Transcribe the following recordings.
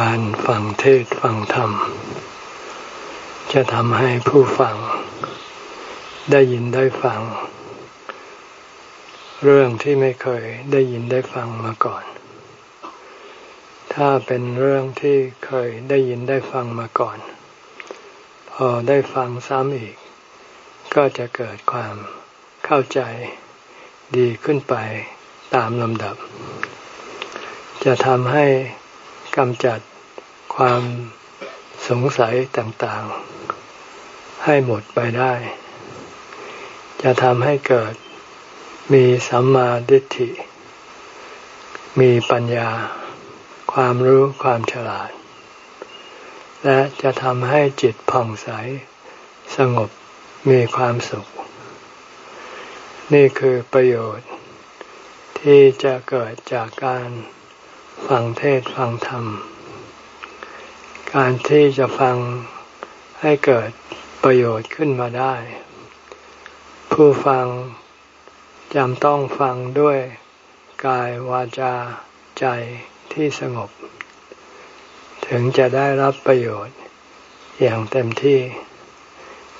การฟังเทศฟังธรรม จะทำให้ผู้ฟัง ได้ยินได้ฟัง เรื่องที่ไม่เคยได้ยินได้ฟังมาก่อน ถ้าเป็นเรื่องที่เคยได้ยินได้ฟังมาก่อน พอได้ฟังซ้ำอีก ก็จะเกิดความเข้าใจดีขึ้นไปตามลำดับ จะทำให้ กำจัดความสงสัยต่างๆ ให้หมดไปได้ จะทำให้เกิดมีสัมมาทิฏฐิ มีปัญญา ความรู้ความฉลาด และจะทำให้จิตผ่องใส สงบมีความสุข นี่คือประโยชน์ ที่จะเกิดจากการ ฟังเทศฟังธรรม การที่จะฟังให้เกิดประโยชน์ขึ้นมาได้ ผู้ฟังจำต้องฟังด้วยกายวาจาใจที่สงบ ถึงจะได้รับประโยชน์อย่างเต็มที่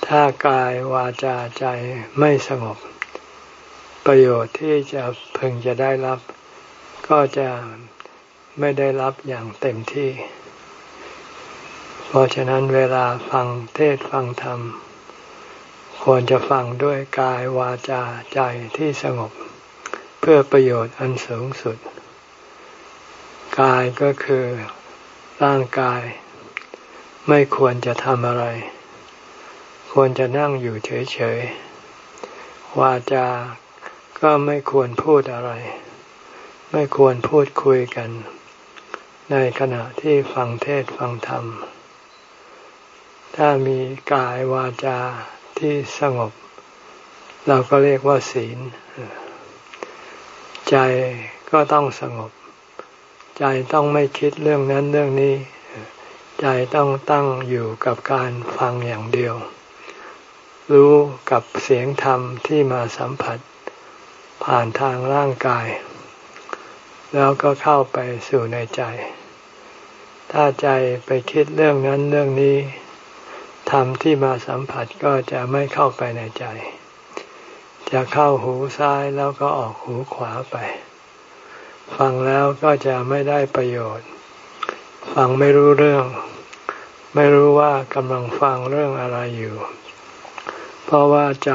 ถ้ากายวาจาใจไม่สงบ ประโยชน์ที่จะพึงจะได้รับ ก็จะ ไม่ได้รับอย่างเต็มที่ เพราะฉะนั้นเวลาฟังเทศฟังธรรม ควรจะฟังด้วยกายวาจาใจที่สงบ เพื่อประโยชน์อันสูงสุด กายก็คือร่างกาย ไม่ควรจะทำอะไร ควรจะนั่งอยู่เฉย ๆ วาจาก็ไม่ควรพูดอะไร ไม่ควรพูดคุยกัน ในขณะที่ฟังเทศฟังธรรม ถ้ามีกายวาจาที่สงบ เราก็เรียกว่าศีล ใจก็ต้องสงบ ใจต้องไม่คิดเรื่องนั้นเรื่องนี้ ใจต้องตั้งอยู่กับการฟังอย่างเดียว รู้กับเสียงธรรมที่มาสัมผัส ผ่านทางร่างกายแล้วก็เข้าไปสู่ในใจ ถ้าใจไปคิดเรื่องนั้นเรื่องนี้ธรรมที่มาสัมผัสก็จะไม่เข้าไปในใจ จะเข้าหูซ้ายแล้วก็ออกหูขวาไป ฟังแล้วก็จะไม่ได้ประโยชน์ ฟังไม่รู้เรื่อง ไม่รู้ว่ากำลังฟังเรื่องอะไรอยู่ เพราะว่าใจ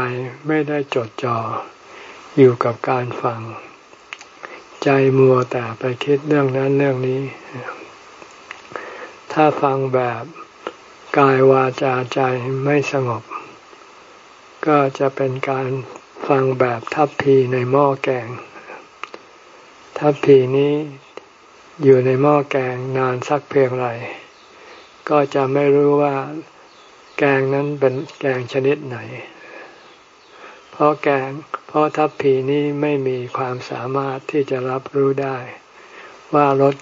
ไม่ได้จดจ่ออยู่กับการฟัง ใจมัวแต่ไปคิดเรื่องนั้นเรื่องนี้ ถ้าฟังแบบกายวาจาใจไม่สงบ ก็จะเป็นการฟังแบบทัพพีในหม้อแกง ทัพพีนี้อยู่ในหม้อแกงนานสักเพียงไรก็จะไม่รู้ว่าแกงนั้นเป็นแกงชนิดไหน เพราะแกง เพราะทัพพีนี้ไม่มีความสามารถที่จะรับรู้ได้ ว่ารส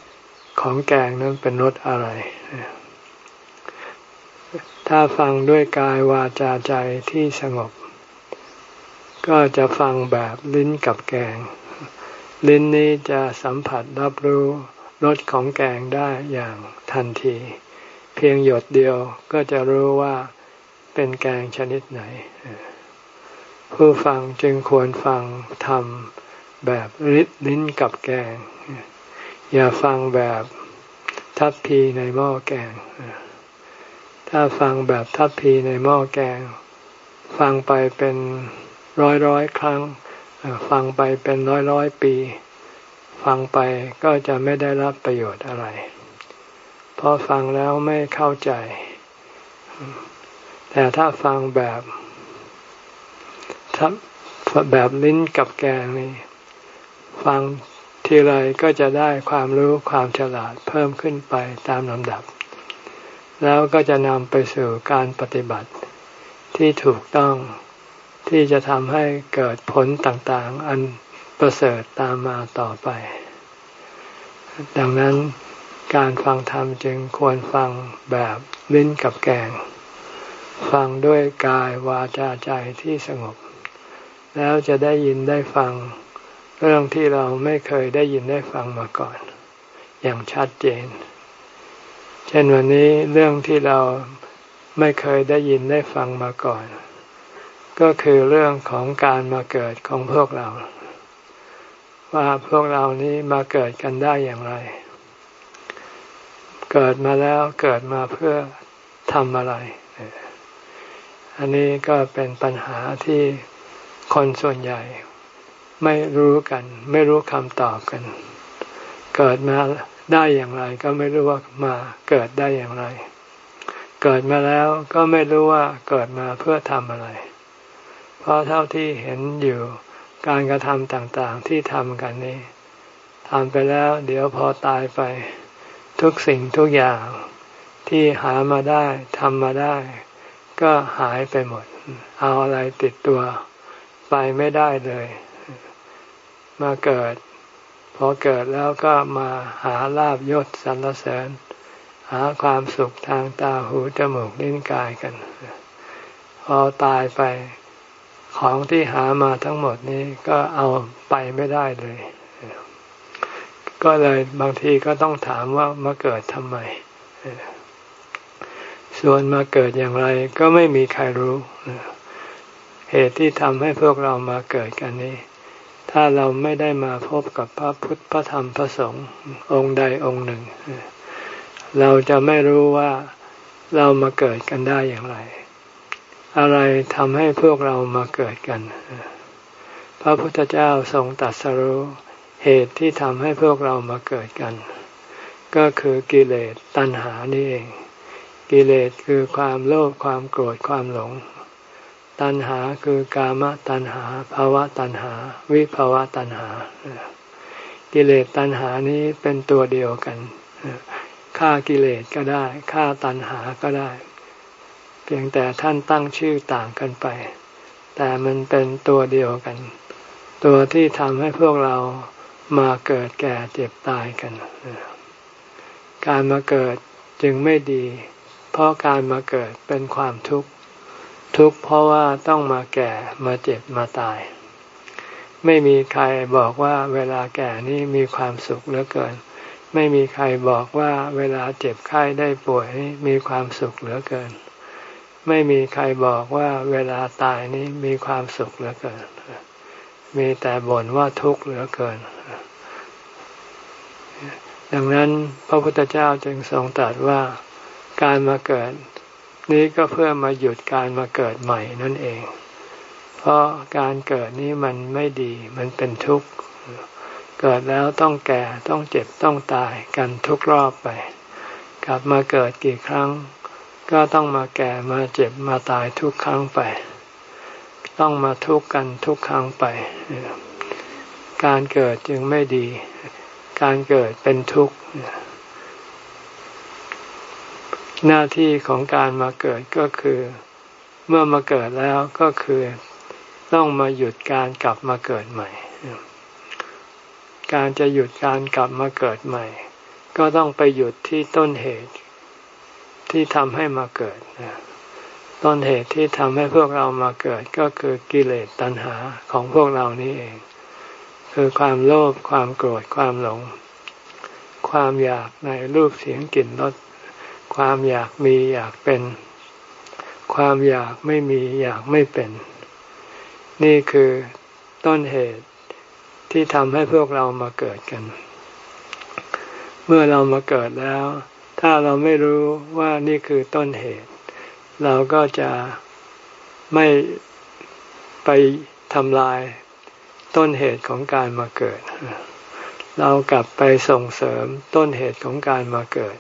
ของแกงนั้นเป็นรสอะไร ถ้าฟังด้วยกายวาจาใจที่สงบ ก็จะฟังแบบลิ้นกับแกง ลิ้นนี้จะสัมผัสรับรู้รสของแกงได้อย่างทันที เพียงหยดเดียวก็จะรู้ว่าเป็นแกงชนิดไหน ผู้ฟังจึงควรฟังทำแบบริดลิ้นกับแกง อย่าฟังแบบทัพพีในหม้อแกง ถ้าฟังแบบทัพพีในหม้อแกง ฟังไปเป็นร้อยร้อยครั้ง ฟังไปเป็นร้อยร้อยปี ฟังไปก็จะไม่ได้รับประโยชน์อะไร เพราะฟังแล้วไม่เข้าใจ แต่ถ้าฟังแบบแบบลิ้นกับแกงนี่ฟัง ทีไรก็จะได้ความรู้ความฉลาดเพิ่มขึ้นไปตามลำดับ แล้วก็จะนำไปสู่การปฏิบัติที่ถูกต้องที่จะทำให้เกิดผลต่างๆ อันประเสริฐตามมาต่อไป ดังนั้นการฟังธรรมจึงควรฟังแบบลิ้นกับแกง ฟังด้วยกายวาจาใจที่สงบ แล้วจะได้ยินได้ฟัง เรื่องที่เราไม่เคยได้ยินได้ฟังมาก่อน อย่างชัดเจน เช่นวันนี้เรื่องที่เราไม่เคยได้ยินได้ฟังมาก่อน ก็คือเรื่องของการมาเกิดของพวกเรา ว่าพวกเรานี้มาเกิดกันได้อย่างไร เกิดมาแล้วเกิดมาเพื่อทำอะไร อันนี้ก็เป็นปัญหาที่คนส่วนใหญ่ ไม่รู้กัน ไม่รู้คำตอบกัน เกิดมาได้อย่างไร ก็ไม่รู้ว่ามาเกิดได้อย่างไร เกิดมาแล้วก็ไม่รู้ว่าเกิดมาเพื่อทำอะไร เพราะเท่าที่เห็นอยู่การกระทำต่างๆที่ทำกันนี้ทำไปแล้ว เดี๋ยวพอตายไป ทุกสิ่งทุกอย่างที่หามาได้ทำมาได้ ก็หายไปหมด เอาอะไรติดตัว ไปไม่ได้เลย มาเกิด พอเกิดแล้วก็มาหาลาบยศสรรเสริญ หาความสุขทางตาหูจมูกลิ้นกายกัน พอตายไปของที่หามาทั้งหมดนี้ก็เอาไปไม่ได้เลย ก็เลยบางทีก็ต้องถามว่ามาเกิดทำไม ส่วนมาเกิดอย่างไรก็ไม่มีใครรู้ เหตุที่ทำให้พวกเรามาเกิดกันนี้ ถ้าเราไม่ได้มาพบกับพระพุทธพระธรรมพระสงฆ์องค์ใดองค์หนึ่ง เราจะไม่รู้ว่าเรามาเกิดกันได้อย่างไร อะไรทำให้พวกเรามาเกิดกัน พระพุทธเจ้าทรงตรัสรู้เหตุที่ทำให้พวกเรามาเกิดกัน ก็คือกิเลสตัณหานี่เอง กิเลสคือความโลภความโกรธความหลง ตัณหาคือกามตัณหาภาวะตัณหา วิภาวะตัณหา กิเลสตัณหานี้เป็นตัวเดียวกันฆ่ากิเลสก็ได้ฆ่าตัณหาก็ได้ เพียงแต่ท่านตั้งชื่อต่างกันไป แต่มันเป็นตัวเดียวกัน ตัวที่ทำให้พวกเรามาเกิดแก่เจ็บตายกัน การมาเกิดจึงไม่ดี เพราะการมาเกิดเป็นความทุกข์ ทุกข์เพราะว่าต้องมาแก่มาเจ็บมาตาย ไม่มีใครบอกว่าเวลาแก่นี่มีความสุขเหลือเกิน ไม่มีใครบอกว่าเวลาเจ็บไข้ได้ป่วยนี่มีความสุขเหลือเกิน ไม่มีใครบอกว่าเวลาตายนี่มีความสุขเหลือเกิน มีแต่บ่นว่าทุกข์เหลือเกิน ดังนั้นพระพุทธเจ้าจึงทรงตรัสว่าการมาเกิด นี้ก็เพื่อมาหยุดการมาเกิดใหม่นั่นเอง เพราะการเกิดนี้มันไม่ดี มันเป็นทุกข์ เกิดแล้วต้องแก่ต้องเจ็บต้องตายกันทุกรอบไป กลับมาเกิดกี่ครั้ง ก็ต้องมาแก่มาเจ็บมาตายทุกครั้งไป ต้องมาทุกข์กันทุกครั้งไป การเกิดจึงไม่ดี การเกิดเป็นทุกข์ หน้าที่ของการมาเกิดก็คือ เมื่อมาเกิดแล้วก็คือต้องมาหยุดการกลับมาเกิดใหม่ การจะหยุดการกลับมาเกิดใหม่ ก็ต้องไปหยุดที่ต้นเหตุ ที่ทำให้มาเกิด ต้นเหตุที่ทำให้พวกเรามาเกิดก็คือกิเลสตัณหาของพวกเรานี้เอง คือความโลภความโกรธความหลง ความอยากในรูปเสียงกลิ่นรส ความอยากมีอยากเป็น ความอยากไม่มีอยากไม่เป็น นี่คือต้นเหตุที่ทำให้พวกเรามาเกิดกัน เมื่อเรามาเกิดแล้ว ถ้าเราไม่รู้ว่านี่คือต้นเหตุ เราก็จะไม่ไปทำลายต้นเหตุของการมาเกิด เรากลับไปส่งเสริมต้นเหตุของการมาเกิด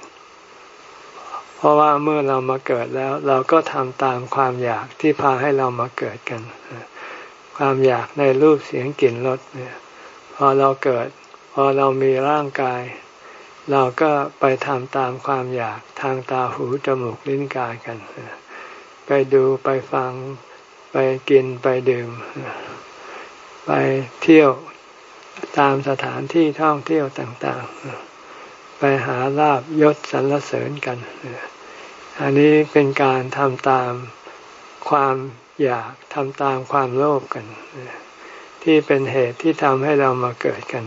เพราะว่าเมื่อเรามาเกิดแล้ว เราก็ทำตามความอยากที่พาให้เรามาเกิดกัน ความอยากในรูปเสียงกลิ่นรสเนี่ยพอเราเกิด พอเรามีร่างกาย เราก็ไปทำตามความอยากทางตาหูจมูกลิ้นกายกัน ไปดูไปฟังไปกินไปดื่ม ไปเที่ยวตามสถานที่ท่องเที่ยวต่าง ๆ ไปหาลาบยศสรรเสริญกัน อันนี้เป็นการทำตามความอยากทำตามความโลภกัน ที่เป็นเหตุที่ทำให้เรามาเกิดกัน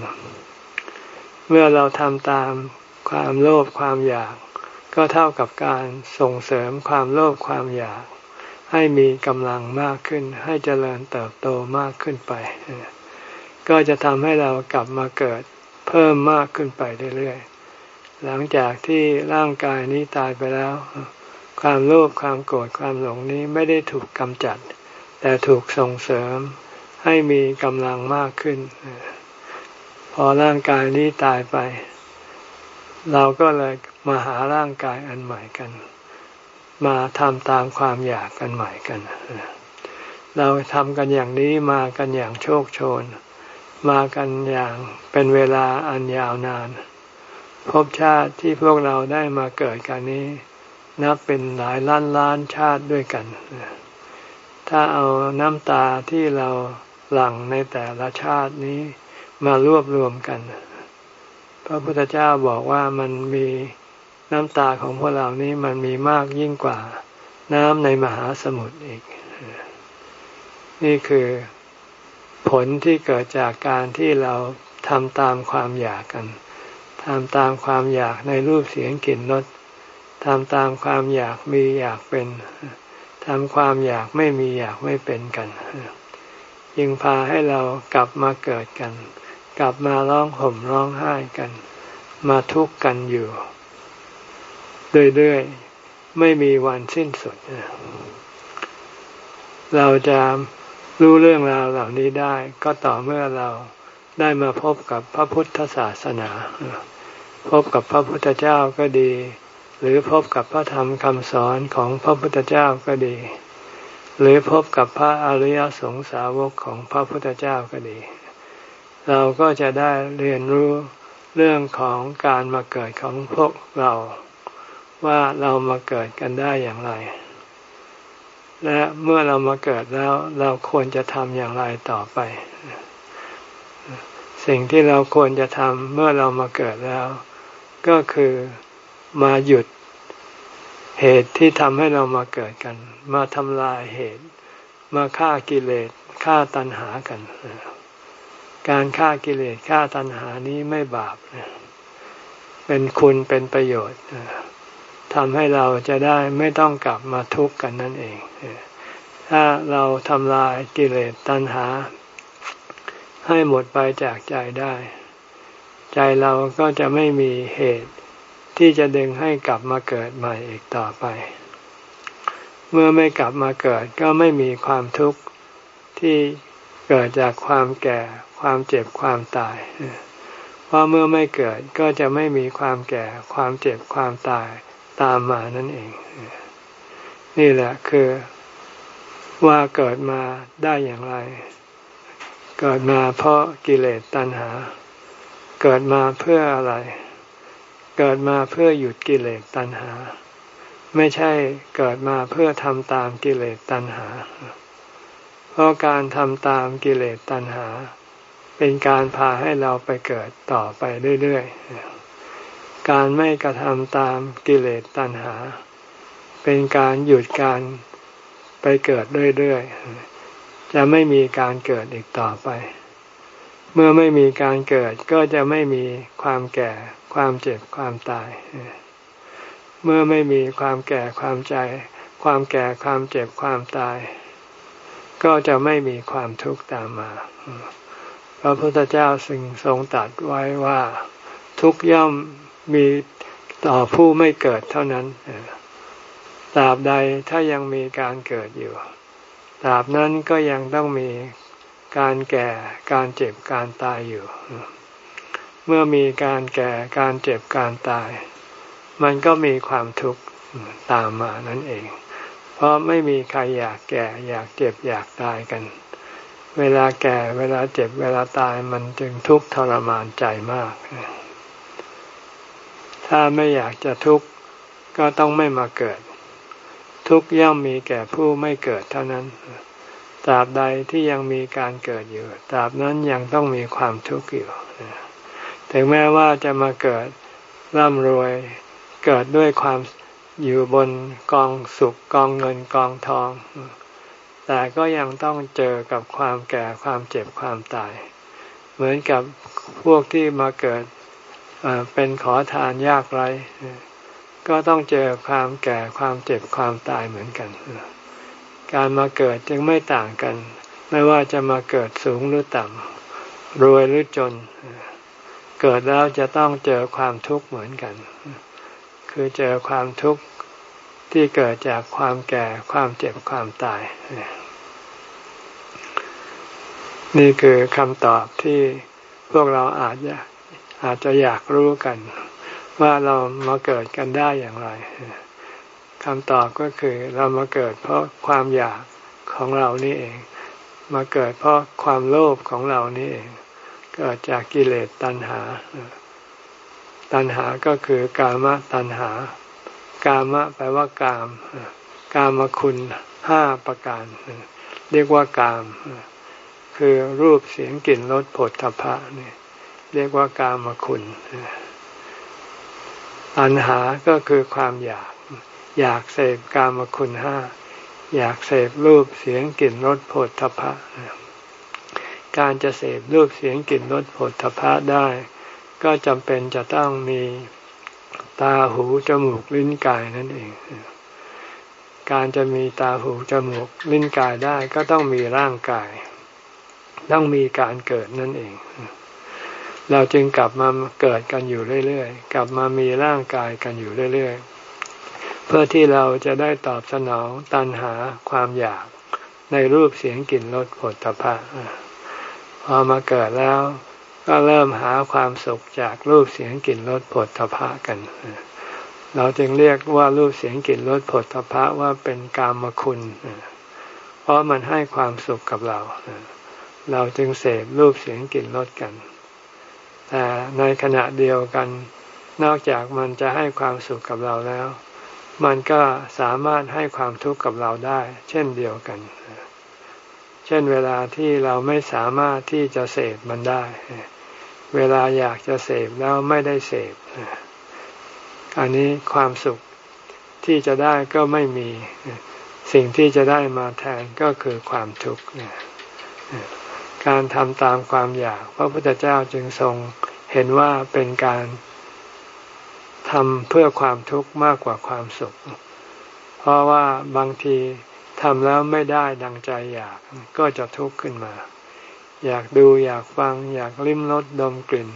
เมื่อเราทำตามความโลภความอยาก ก็เท่ากับการส่งเสริมความโลภความอยาก ให้มีกำลังมากขึ้น ให้เจริญเติบโตมากขึ้นไป ก็จะทำให้เรากลับมาเกิดเพิ่มมากขึ้นไปเรื่อยๆ หลังจากที่ร่างกายนี้ตายไปแล้ว ความโลภความโกรธความหลงนี้ไม่ได้ถูกกำจัด แต่ถูกส่งเสริมให้มีกำลังมากขึ้น พอร่างกายนี้ตายไป เราก็เลยมาหาร่างกายอันใหม่กัน มาทำตามความอยากกันใหม่กัน เราทำกันอย่างนี้มากันอย่างโชคโชน มากันอย่างเป็นเวลาอันยาวนาน ภพชาติที่พวกเราได้มาเกิดกันนี้ นับเป็นหลายล้านล้านชาติด้วยกัน ถ้าเอาน้ำตาที่เราหลั่งในแต่ละชาตินี้มารวบรวมกัน พระพุทธเจ้าบอกว่ามันมีน้ำตาของพวกเรานี้มันมีมากยิ่งกว่า น้ำในมหาสมุทรอีก นี่คือผลที่เกิดจากการที่เราทำตามความอยากกัน ทำตามความอยากในรูปเสียงกลิ่นรสทำตามความอยากมีอยากเป็นทำความอยากไม่มีอยากไม่เป็นกันยิงพาให้เรากลับมาเกิดกัน กลับมาร้องห่มร้องไห้กัน มาทุกข์กันอยู่เรื่อยๆไม่มีวันสิ้นสุด เราจะรู้เรื่องราวเหล่านี้ได้ก็ต่อเมื่อเรา ได้มาพบกับพระพุทธศาสนา พบกับพระพุทธเจ้าก็ดี หรือพบกับพระธรรมคำสอนของพระพุทธเจ้าก็ดี หรือพบกับพระอริยสงสาวกของพระพุทธเจ้าก็ดี เราก็จะได้เรียนรู้เรื่องของการมาเกิดของพวกเรา ว่าเรามาเกิดกันได้อย่างไร และเมื่อเรามาเกิดแล้วเราควรจะทำอย่างไรต่อไป สิ่งที่เราควรจะทำเมื่อเรามาเกิดแล้ว ก็คือมาหยุดเหตุที่ทำให้เรามาเกิดกัน มาทำลายเหตุ มาฆ่ากิเลสฆ่าตัณหากัน การฆ่ากิเลสฆ่าตัณหานี้ไม่บาปเป็นคุณเป็นประโยชน์ทำให้เราจะได้ไม่ต้องกลับมาทุกข์กันนั่นเอง ถ้าเราทำลายกิเลสตัณหา ให้หมดไปจากใจได้ ใจเราก็จะไม่มีเหตุที่จะดึงให้กลับมาเกิดใหม่อีกต่อไป เมื่อไม่กลับมาเกิดก็ไม่มีความทุกข์ที่เกิดจากความแก่ ความเจ็บความตาย เพราะเมื่อไม่เกิดก็จะไม่มีความแก่ ความเจ็บความตายตามมานั่นเอง นี่แหละคือว่าเกิดมาได้อย่างไร เกิดมาเพราะกิเลสตัณหา เกิดมาเพื่ออะไร เกิดมาเพื่อหยุดกิเลสตัณหา ไม่ใช่เกิดมาเพื่อทำตามกิเลสตัณหา เพราะการทำตามกิเลสตัณหา เป็นการพาให้เราไปเกิดต่อไปเรื่อยๆ การไม่กระทำตามกิเลสตัณหา เป็นการหยุดการไปเกิดเรื่อยๆ จะไม่มีการเกิดอีกต่อไป เมื่อไม่มีการเกิดก็จะไม่มีความแก่ ความเจ็บความตาย เมื่อไม่มีความแก่ความใจ ความแก่ความเจ็บความตาย ก็จะไม่มีความทุกข์ตามมา พระพุทธเจ้าสึงทรงตัดไว้ว่า ทุกย่อมมีต่อผู้ไม่เกิดเท่านั้นตราบใดถ้ายังมีการเกิดอยู่ ตราบนั้นก็ยังต้องมีการแก่การเจ็บการตายอยู่ เมื่อมีการแก่การเจ็บการตาย มันก็มีความทุกข์ตามมานั่นเอง เพราะไม่มีใครอยากแก่อยากเจ็บอยากตายกัน เวลาแก่เวลาเจ็บเวลาตายมันจึงทุกข์ทรมานใจมาก ถ้าไม่อยากจะทุกข์ก็ต้องไม่มาเกิด ทุกย่อมมีแก่ผู้ไม่เกิดเท่านั้นตราบใดที่ยังมีการเกิดอยู่ตราบนั้นยังต้องมีความทุกข์อยู่ถึงแม้ว่าจะมาเกิดร่ำรวย เกิดด้วยความอยู่บนกองสุขกองเงินกองทอง แต่ก็ยังต้องเจอกับความแก่ความเจ็บความตาย เหมือนกับพวกที่มาเกิดเป็นขอทานยากไร ก็ต้องเจอความแก่ความเจ็บความตายเหมือนกัน การมาเกิดจึงไม่ต่างกัน ไม่ว่าจะมาเกิดสูงหรือต่ำรวยหรือจน เกิดแล้วจะต้องเจอความทุกข์เหมือนกัน คือเจอความทุกข์ที่เกิดจากความแก่ความเจ็บความตาย นี่คือคำตอบที่พวกเราอาจจะอาจจะอยากรู้กัน ว่าเรามาเกิดกันได้อย่างไรคำตอบก็คือเรามาเกิดเพราะความอยากของเรานี่เอง มาเกิดเพราะความโลภของเรานี่เอง เกิดจากกิเลสตัณหา ตัณหาก็คือกามตัณหา กามะแปลว่ากาม กามคุณห้าประการ เรียกว่ากาม คือรูปเสียงกลิ่นรสผลทพะนี่เรียกว่ากามคุณ ตัณหาก็คือความอยาก อยากเสพกามคุณห้า อยากเสพรูปเสียงกลิ่นรสผลทพะ การจะเสพรูปเสียงกลิ่นรสผลทพะได้ ก็จำเป็นจะต้องมีตาหูจมูกลิ้นกายนั่นเอง การจะมีตาหูจมูกลิ้นกายได้ก็ต้องมีร่างกาย ต้องมีการเกิดนั่นเอง เราจึงกลับมาเกิดกันอยู่เรื่อยๆ กลับมามีร่างกายกันอยู่เรื่อยๆ เพื่อที่เราจะได้ตอบสนองตันหาความอยากในรูปเสียงกลิ่นรสผลตภะพอมาเกิดแล้ว ก็เริ่มหาความสุขจากรูปเสียงกลิ่นรสผลตภะกัน เราจึงเรียกว่ารูปเสียงกลิ่นรสผลตภะว่าเป็นกามคุณ เพราะมันให้ความสุขกับเรา เราจึงเสพรูปเสียงกลิ่นรสกัน แต่ในขณะเดียวกัน นอกจากมันจะให้ความสุขกับเราแล้ว มันก็สามารถให้ความทุกข์กับเราได้ เช่นเดียวกัน เช่นเวลาที่เราไม่สามารถที่จะเสพมันได้ เวลาอยากจะเสพแล้วไม่ได้เสพอันนี้ความสุขที่จะได้ก็ไม่มีสิ่งที่จะได้มาแทนก็คือความทุกข์ การทำตามความอยาก พระพุทธเจ้าจึงทรงเห็นว่าเป็นการทำเพื่อความทุกข์มากกว่าความสุข เพราะว่าบางทีทำแล้วไม่ได้ดังใจอยากก็จะทุกข์ขึ้นมา อยากดูอยากฟัง อยากลิ้มรสดมกลิ่น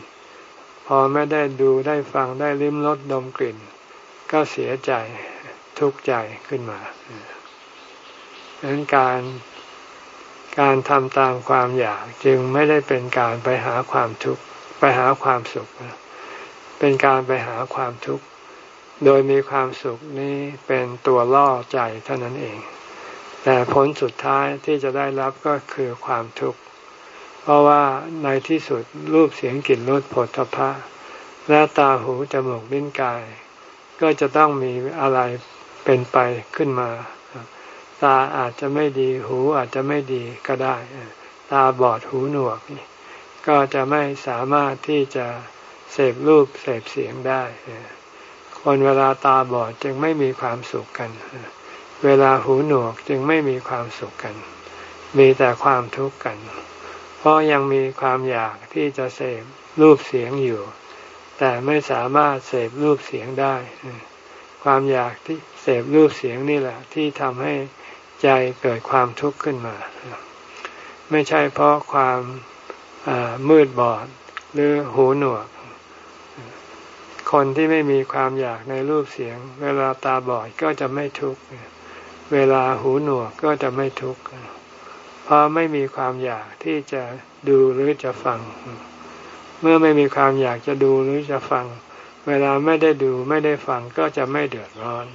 พอไม่ได้ดูได้ฟังได้ลิ้มรสดมกลิ่น ก็เสียใจทุกข์ใจขึ้นมาดังนั้นการ การทำตามความอยากจึงไม่ได้เป็นการไปหาความทุกข์ไปหาความสุข เป็นการไปหาความทุกข์ โดยมีความสุขนี้เป็นตัวล่อใจเท่านั้นเอง แต่ผลสุดท้ายที่จะได้รับก็คือความทุกข์ เพราะว่าในที่สุดรูปเสียงกลิ่นรสผลทพะและตาหูจมูกลิ้นกาย ก็จะต้องมีอะไรเป็นไปขึ้นมา ตาอาจจะไม่ดี หูอาจจะไม่ดีก็ได้ ตาบอดหูหนวก ก็จะไม่สามารถที่จะเสพรูปเสพเสียงได้ คนเวลาตาบอดจึงไม่มีความสุขกัน เวลาหูหนวกจึงไม่มีความสุขกัน มีแต่ความทุกข์กัน เพราะยังมีความอยากที่จะเสพรูปเสียงอยู่ แต่ไม่สามารถเสพรูปเสียงได้ ความอยากที่เสพรูปเสียงนี่แหละ ที่ทำให้ ใจเกิดความทุกข์ขึ้นมา ไม่ใช่เพราะความมืดบอดหรือหูหนวก คนที่ไม่มีความอยากในรูปเสียง เวลาตาบอดก็จะไม่ทุกข์เวลาหูหนวกก็จะไม่ทุกข์เพราะไม่มีความอยากที่จะดูหรือจะฟัง เมื่อไม่มีความอยากจะดูหรือจะฟัง เวลาไม่ได้ดูไม่ได้ฟังก็จะไม่เดือดร้อน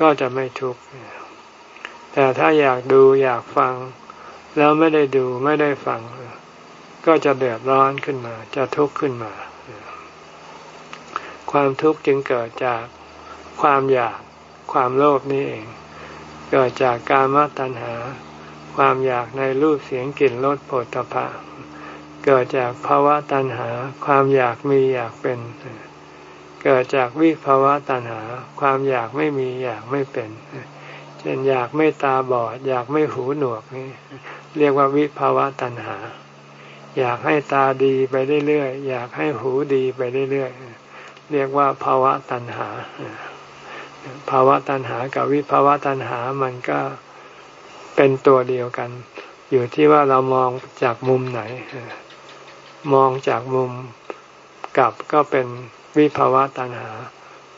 ก็จะไม่ทุกข์ แต่ถ้าอยากดูอยากฟัง แล้วไม่ได้ดูไม่ได้ฟัง ก็จะเดือดร้อนขึ้นมา จะทุกข์ขึ้นมา ความทุกข์จึงเกิดจากความอยากความโลภนี่เอง เกิดจากการมตัณหา ความอยากในรูปเสียงกลิ่นรสผลตภะเกิดจากภาวะตัณหา ความอยากมีอยากเป็น เกิดจากวิภาวะตัณหา ความอยากไม่มีอยากไม่เป็นเช่นอยากไม่ตาบอด อยากไม่หูหนวกนี่เรียกว่าวิภาวะตัณหา อยากให้ตาดีไปเรื่อยๆอยากให้หูดีไปเรื่อยๆเรียกว่าภาวะตัณหา ภาวะตัณหากับวิภาวะตัณหามันก็เป็นตัวเดียวกัน อยู่ที่ว่าเรามองจากมุมไหน มองจากมุมกลับก็เป็นวิภาวะตัณหา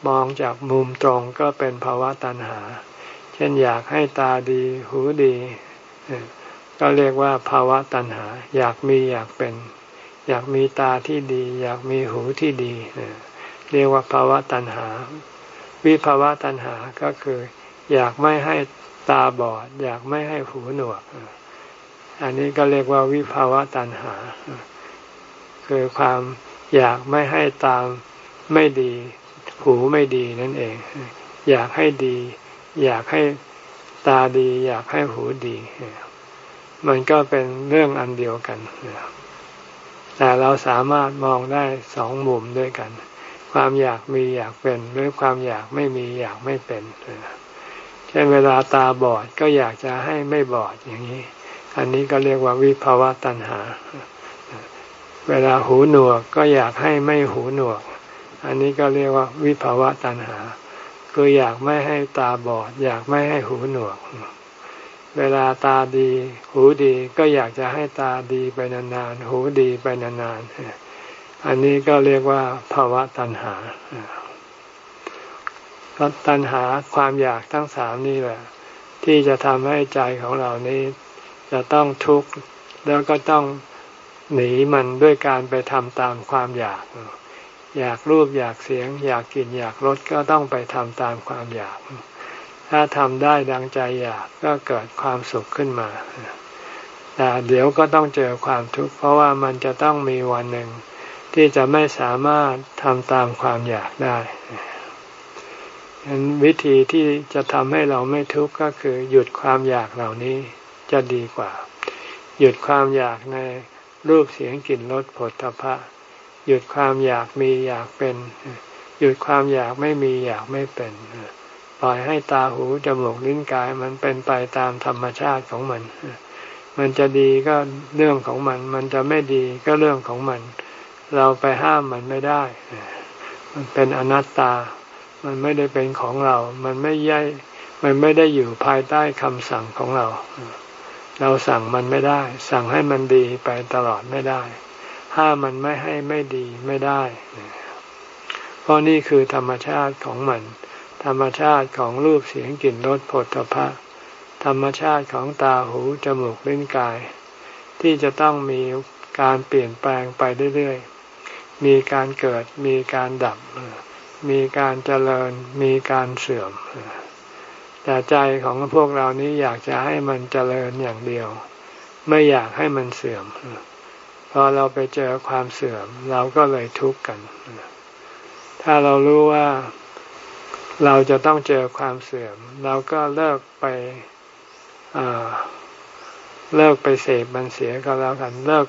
มองจากมุมตรงก็เป็นภาวะตัณหา ช่นอยากให้ตาดีหูดี ก็เรียกว่าภาวะตัณหา อยากมีอยากเป็น อยากมีตาที่ดี อยากมีหูที่ดี เรียกว่าภาวะตัณหา วิภาวะตัณหาก็คือ อยากไม่ให้ตาบอด อยากไม่ให้หูหนวก อันนี้ก็เรียกว่าวิภาวะตัณหา คือความอยากไม่ให้ตาไม่ดี หูไม่ดีนั่นเอง อยากให้ดี อยากให้ตาดี อยากให้หูดี มันก็เป็นเรื่องอันเดียวกันแต่เราสามารถมองได้สองมุมด้วยกัน ความอยากมีอยากเป็นหรือความอยากไม่มีอยากไม่เป็นเช่นเวลาตาบอดก็อยากจะให้ไม่บอดอย่างนี้ อันนี้ก็เรียกว่าวิภาวะตัณหา เวลาหูหนวกก็อยากให้ไม่หูหนวก อันนี้ก็เรียกว่าวิภาวะตัณหา คืออยากไม่ให้ตาบอด อยากไม่ให้หูหนวก เวลาตาดี หูดีก็อยากจะให้ตาดีไปนานๆ หูดีไปนานๆ อันนี้ก็เรียกว่าภาวะตัณหาตัณหาความอยากทั้งสามนี่แหละ ที่จะทำให้ใจของเรานี้ จะต้องทุกข์แล้วก็ต้องหนีมันด้วยการไปทำตามความอยาก อยากรูปอยากเสียง อยากกลิ่นอยากรสก็ต้องไปทำตามความอยาก ถ้าทำได้ดังใจอยากก็เกิดความสุขขึ้นมาแต่เดี๋ยวก็ต้องเจอความทุกข์เพราะว่ามันจะต้องมีวันหนึ่ง ที่จะไม่สามารถทำตามความอยากได้วิธีที่จะทำให้เราไม่ทุกข์ก็คือ หยุดความอยากเหล่านี้จะดีกว่า หยุดความอยากในรูปเสียงกลิ่นรสผลตภะ หยุดความอยากมีอยากเป็น หยุดความอยากไม่มีอยากไม่เป็นปล่อยให้ตาหูจมูกลิ้นกายมันเป็นไปตามธรรมชาติของมัน มันจะดีก็เรื่องของมัน มันจะไม่ดีก็เรื่องของมัน เราไปห้ามมันไม่ได้ มันเป็นอนัตตา มันไม่ได้เป็นของเรา มันไม่ย่มันไม่ได้อยู่ภายใต้คำสั่งของเรา เราสั่งมันไม่ได้ สั่งให้มันดีไปตลอดไม่ได้ ห้ามมันไม่ให้ไม่ดีไม่ได้ เพราะนี่คือธรรมชาติของมัน ธรรมชาติของรูปเสียงกลิ่นรสผลตภะธรรมชาติของตาหูจมูกลิ้นกาย ที่จะต้องมีการเปลี่ยนแปลงไปเรื่อยๆ มีการเกิดมีการดับ มีการเจริญมีการเสื่อม แต่ใจของพวกเรานี้อยากจะให้มันเจริญอย่างเดียว ไม่อยากให้มันเสื่อม พอเราไปเจอความเสื่อม เราก็เลยทุกข์กัน ถ้าเรารู้ว่าเราจะต้องเจอความเสื่อม เราก็เลิกไปเลิกไปเสพมันเสียก็แล้วกัน เลิก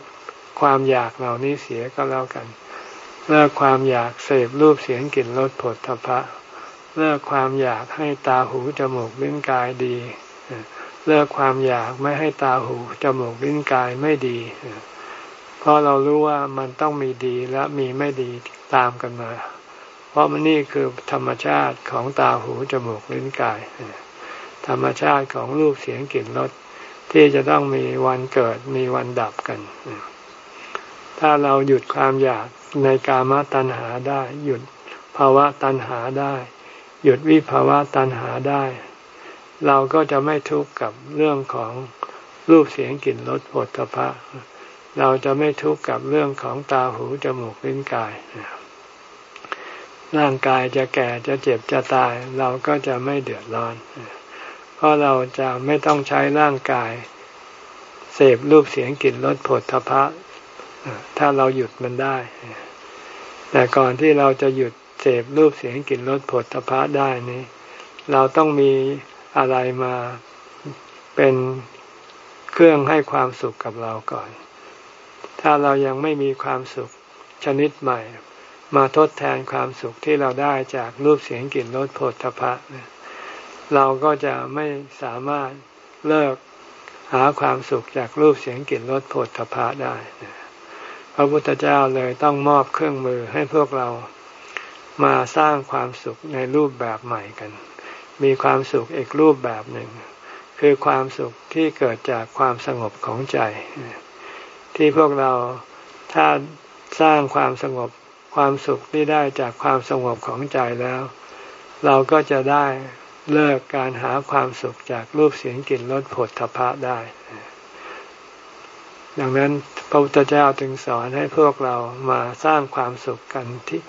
ความอยากเหล่านี้เสียก็แล้วกัน เลิกความอยากเสพรูปเสียงกลิ่นรสผลทพะ เลิกความอยากให้ตาหูจมูกลิ้นกายดี เลิกความอยากไม่ให้ตาหูจมูกลิ้นกายไม่ดี เพราะเรารู้ว่ามันต้องมีดีและมีไม่ดีตามกันมา เพราะมันนี่คือธรรมชาติของตาหูจมูกลิ้นกาย ธรรมชาติของรูปเสียงกลิ่นรสที่จะต้องมีวันเกิดมีวันดับกัน ถ้าเราหยุดความอยากในกามตัณหาได้ หยุดภาวะตัณหาได้ หยุดวิภาวะตัณหาได้ เราก็จะไม่ทุกข์กับเรื่องของรูปเสียงกลิ่นรสผลตภะ เราจะไม่ทุกข์กับเรื่องของตาหูจมูกลิ้นกาย ร่างกายจะแก่จะเจ็บจะตาย เราก็จะไม่เดือดร้อน เพราะเราจะไม่ต้องใช้ร่างกาย เสพรูปเสียงกลิ่นรสผลทพะถ้าเราหยุดมันได้ แต่ก่อนที่เราจะหยุดเสพรูปเสียงกลิ่นรสผลตภะได้นี้ เราต้องมีอะไรมาเป็นเครื่องให้ความสุขกับเราก่อน ถ้าเรายังไม่มีความสุขชนิดใหม่ มาทดแทนความสุขที่เราได้จากรูปเสียงกลิ่นรสผลตภะเราก็จะไม่สามารถเลิกหาความสุขจากรูปเสียงกลิ่นรสผลตภะได้พระพุทธเจ้าเลยต้องมอบเครื่องมือให้พวกเรามาสร้างความสุขในรูปแบบใหม่กัน มีความสุขอีกรูปแบบหนึ่ง คือความสุขที่เกิดจากความสงบของใจ ที่พวกเราถ้าสร้างความสงบความสุขที่ได้จากความสงบของใจแล้ว เราก็จะได้เลิกการหาความสุขจากรูปเสียงกลิ่นรสผลทพะได้ ดังนั้นพระพุทธเจ้าจึงสอนให้พวกเรามาสร้างความสุขกันที่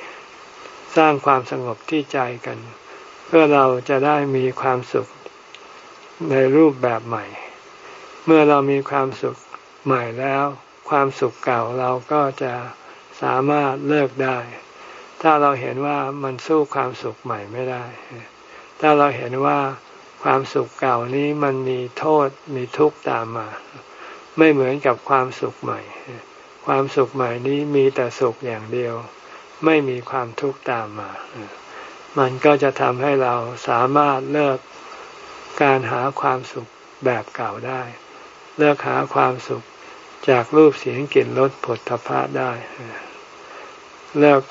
สร้างความสงบที่ใจกัน เพื่อเราจะได้มีความสุขในรูปแบบใหม่ เมื่อเรามีความสุขใหม่แล้ว ความสุขเก่าเราก็จะสามารถเลิกได้ ถ้าเราเห็นว่ามันสู้ความสุขใหม่ไม่ได้ ถ้าเราเห็นว่าความสุขเก่านี้มันมีโทษมีทุกข์ตามมา ไม่เหมือนกับความสุขใหม่ ความสุขใหม่นี้มีแต่สุขอย่างเดียว ไม่มีความทุกข์ตามมา มันก็จะทำให้เราสามารถเลิกการหาความสุขแบบเก่าได้ เลิกหาความสุข จากรูปเสียงกลิ่นรสผลทพะได้เลิก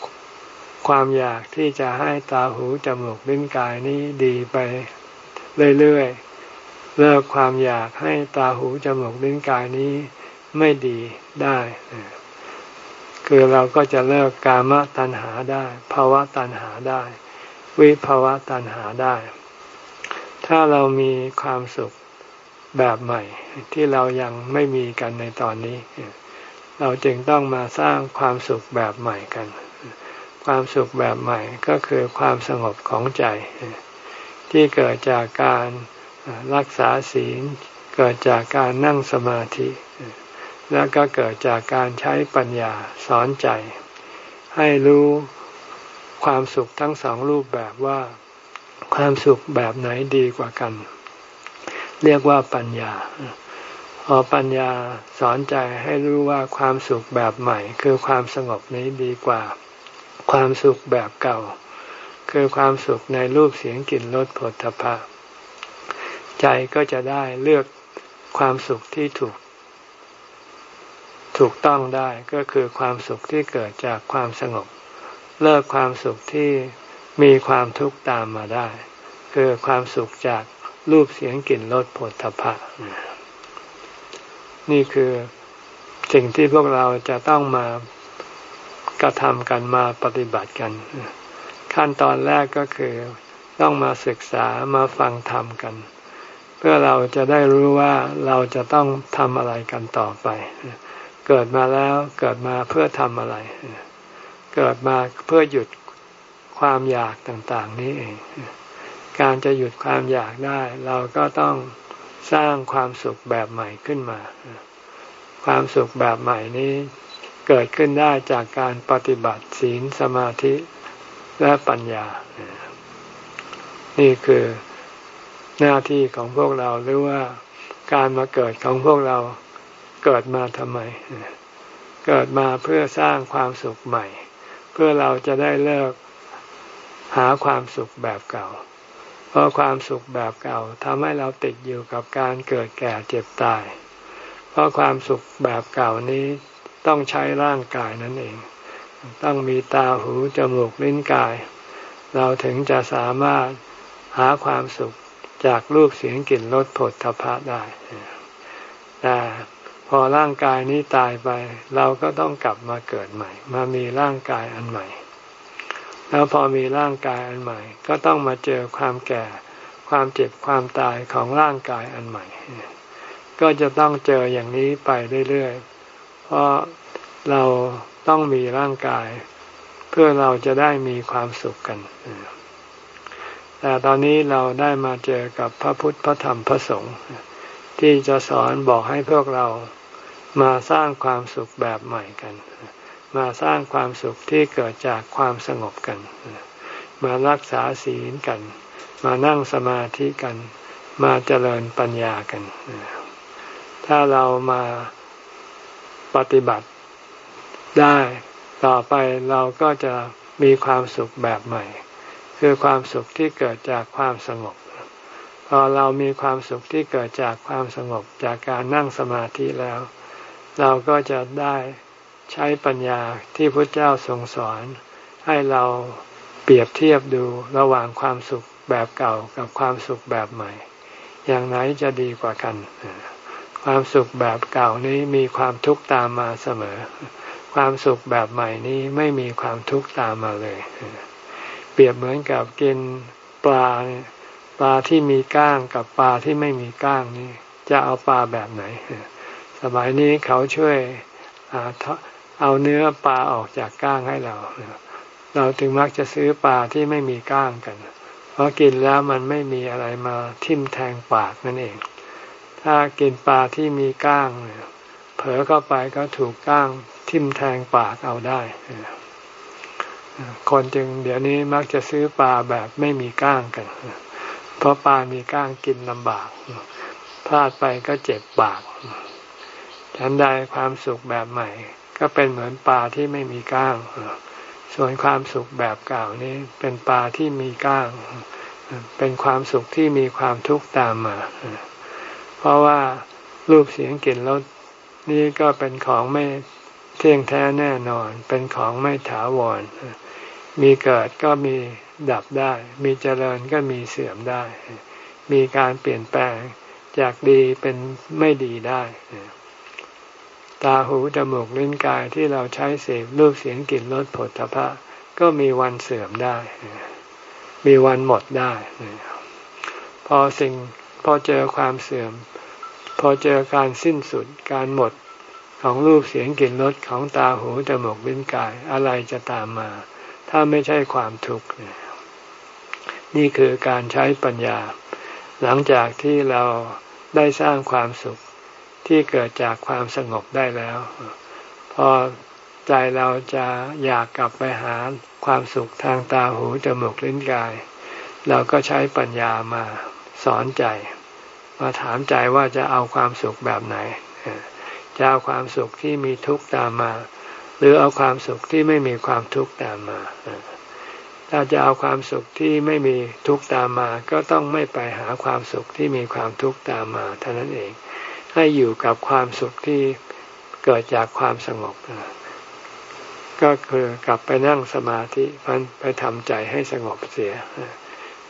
ความอยากที่จะให้ตาหูจมูกลิ้นกายนี้ดีไปเรื่อยๆเลิกความอยากให้ตาหูจมูกลิ้นกายนี้ไม่ดีได้ คือเราก็จะเลิกกามตัณหาได้ภาวะตัณหาได้ วิภาวะตัณหาได้ ถ้าเรามีความสุข แบบใหม่ที่เรายังไม่มีกันในตอนนี้ เราจึงต้องมาสร้างความสุขแบบใหม่กัน ความสุขแบบใหม่ก็คือความสงบของใจ ที่เกิดจากการรักษาศีล เกิดจากการนั่งสมาธิ แล้วก็เกิดจากการใช้ปัญญาสอนใจ ให้รู้ความสุขทั้งสองรูปแบบว่า ความสุขแบบไหนดีกว่ากัน เรียกว่าปัญญาพอปัญญาสอนใจให้รู้ว่าความสุขแบบใหม่ คือความสงบนี้ดีกว่า ความสุขแบบเก่า คือความสุขในรูปเสียงกลิ่นรสผลทพะใจก็จะได้เลือกความสุขที่ถูก ถูกต้องได้ก็คือความสุขที่เกิดจากความสงบ เลิกความสุขที่มีความทุกข์ตามมาได้ คือความสุขจาก รูปเสียงกลิ่นรสผลทพะนี่คือสิ่งที่พวกเราจะต้องมากระทำกันมาปฏิบัติกัน ขั้นตอนแรกก็คือต้องมาศึกษามาฟังธรรมกัน เพื่อเราจะได้รู้ว่าเราจะต้องทำอะไรกันต่อไป เกิดมาแล้วเกิดมาเพื่อทำอะไร เกิดมาเพื่อหยุดความอยากต่าง ๆ นี้เอง การจะหยุดความอยากได้ เราก็ต้องสร้างความสุขแบบใหม่ขึ้นมา ความสุขแบบใหม่นี้เกิดขึ้นได้จากการปฏิบัติศีลสมาธิและปัญญา นี่คือหน้าที่ของพวกเราหรือว่าการมาเกิดของพวกเราเกิดมาทำไม เกิดมาเพื่อสร้างความสุขใหม่ เพื่อเราจะได้เลิกหาความสุขแบบเก่า เพราะความสุขแบบเก่าทำให้เราติดอยู่กับการเกิดแก่เจ็บตาย เพราะความสุขแบบเก่านี้ต้องใช้ร่างกายนั่นเอง ต้องมีตาหูจมูกลิ้นกาย เราถึงจะสามารถหาความสุขจากรูปเสียงกลิ่นรสผลทพะได้ แต่พอร่างกายนี้ตายไป เราก็ต้องกลับมาเกิดใหม่ มามีร่างกายอันใหม่ แล้วพอมีร่างกายอันใหม่ ก็ต้องมาเจอความแก่ ความเจ็บความตายของร่างกายอันใหม่ ก็จะต้องเจออย่างนี้ไปเรื่อยๆ เพราะเราต้องมีร่างกาย เพื่อเราจะได้มีความสุขกันแต่ตอนนี้เราได้มาเจอกับพระพุทธพระธรรมพระสงฆ์ที่จะสอนบอกให้พวกเรามาสร้างความสุขแบบใหม่กัน มาสร้างความสุขที่เกิดจากความสงบกัน มารักษาศีลกัน มานั่งสมาธิกัน มาเจริญปัญญากัน ถ้าเรามาปฏิบัติได้ต่อไปเราก็จะมีความสุขแบบใหม่ คือความสุขที่เกิดจากความสงบ พอเรามีความสุขที่เกิดจากความสงบจากการนั่งสมาธิแล้ว เราก็จะได้ ใช้ปัญญาที่พระเจ้าทรงสอน ให้เราเปรียบเทียบดูระหว่างความสุขแบบเก่ากับความสุขแบบใหม่ อย่างไหนจะดีกว่ากัน ความสุขแบบเก่านี้มีความทุกข์ตามมาเสมอ ความสุขแบบใหม่นี้ไม่มีความทุกข์ตามมาเลย เปรียบเหมือนกับกินปลาปลาที่มีก้างกับปลาที่ไม่มีก้างนี่จะเอาปลาแบบไหน สมัยนี้เขาช่วย เอาเนื้อปลาออกจากก้างให้เรา เราถึงมักจะซื้อปลาที่ไม่มีก้างกัน เพราะกินแล้วมันไม่มีอะไรมาทิ่มแทงปากนั่นเอง ถ้ากินปลาที่มีก้างเผลอเข้าไปก็ถูกก้างทิ่มแทงปากเอาได้คนจึงเดี๋ยวนี้มักจะซื้อปลาแบบไม่มีก้างกัน เพราะปลามีก้างกินลำบาก พลาดไปก็เจ็บปากฉันได้ความสุขแบบใหม่ ก็เป็นเหมือนปลาที่ไม่มีก้าง ส่วนความสุขแบบเก่านี้เป็นปลาที่มีก้าง เป็นความสุขที่มีความทุกข์ตามมา เพราะว่ารูปเสียงกลิ่นรสนี่ก็เป็นของไม่เที่ยงแท้แน่นอน เป็นของไม่ถาวร มีเกิดก็มีดับได้ มีเจริญก็มีเสื่อมได้ มีการเปลี่ยนแปลงจากดีเป็นไม่ดีได้ ตาหูจมูกลิ้นกายที่เราใช้เสพรูปเสียงกลิ่นรสผลทพะก็มีวันเสื่อมได้ มีวันหมดได้ พอสิ่งพอเจอความเสื่อม พอเจอการสิ้นสุดการหมดของรูปเสียงกลิ่นรสของตาหูจมูกลิ้นกายอะไรจะตามมา ถ้าไม่ใช่ความทุกข์นี่คือการใช้ปัญญา หลังจากที่เราได้สร้างความสุข ที่เกิดจากความสงบได้แล้ว พอใจเราจะอยากกลับไปหาความสุขทางตาหูจมูกลิ้นกาย เราก็ใช้ปัญญามาสอนใจ มาถามใจว่าจะเอาความสุขแบบไหนจะเอาความสุขที่มีทุกข์ตามมา หรือเอาความสุขที่ไม่มีความทุกข์ตามมาถ้าจะเอาความสุขที่ไม่มีทุกข์ตามมา ก็ต้องไม่ไปหาความสุขที่มีความทุกข์ตามมาเท่านั้นเอง ให้อยู่กับความสุขที่เกิดจากความสงบ ก็คือกลับไปนั่งสมาธิมันไปทำใจให้สงบเสีย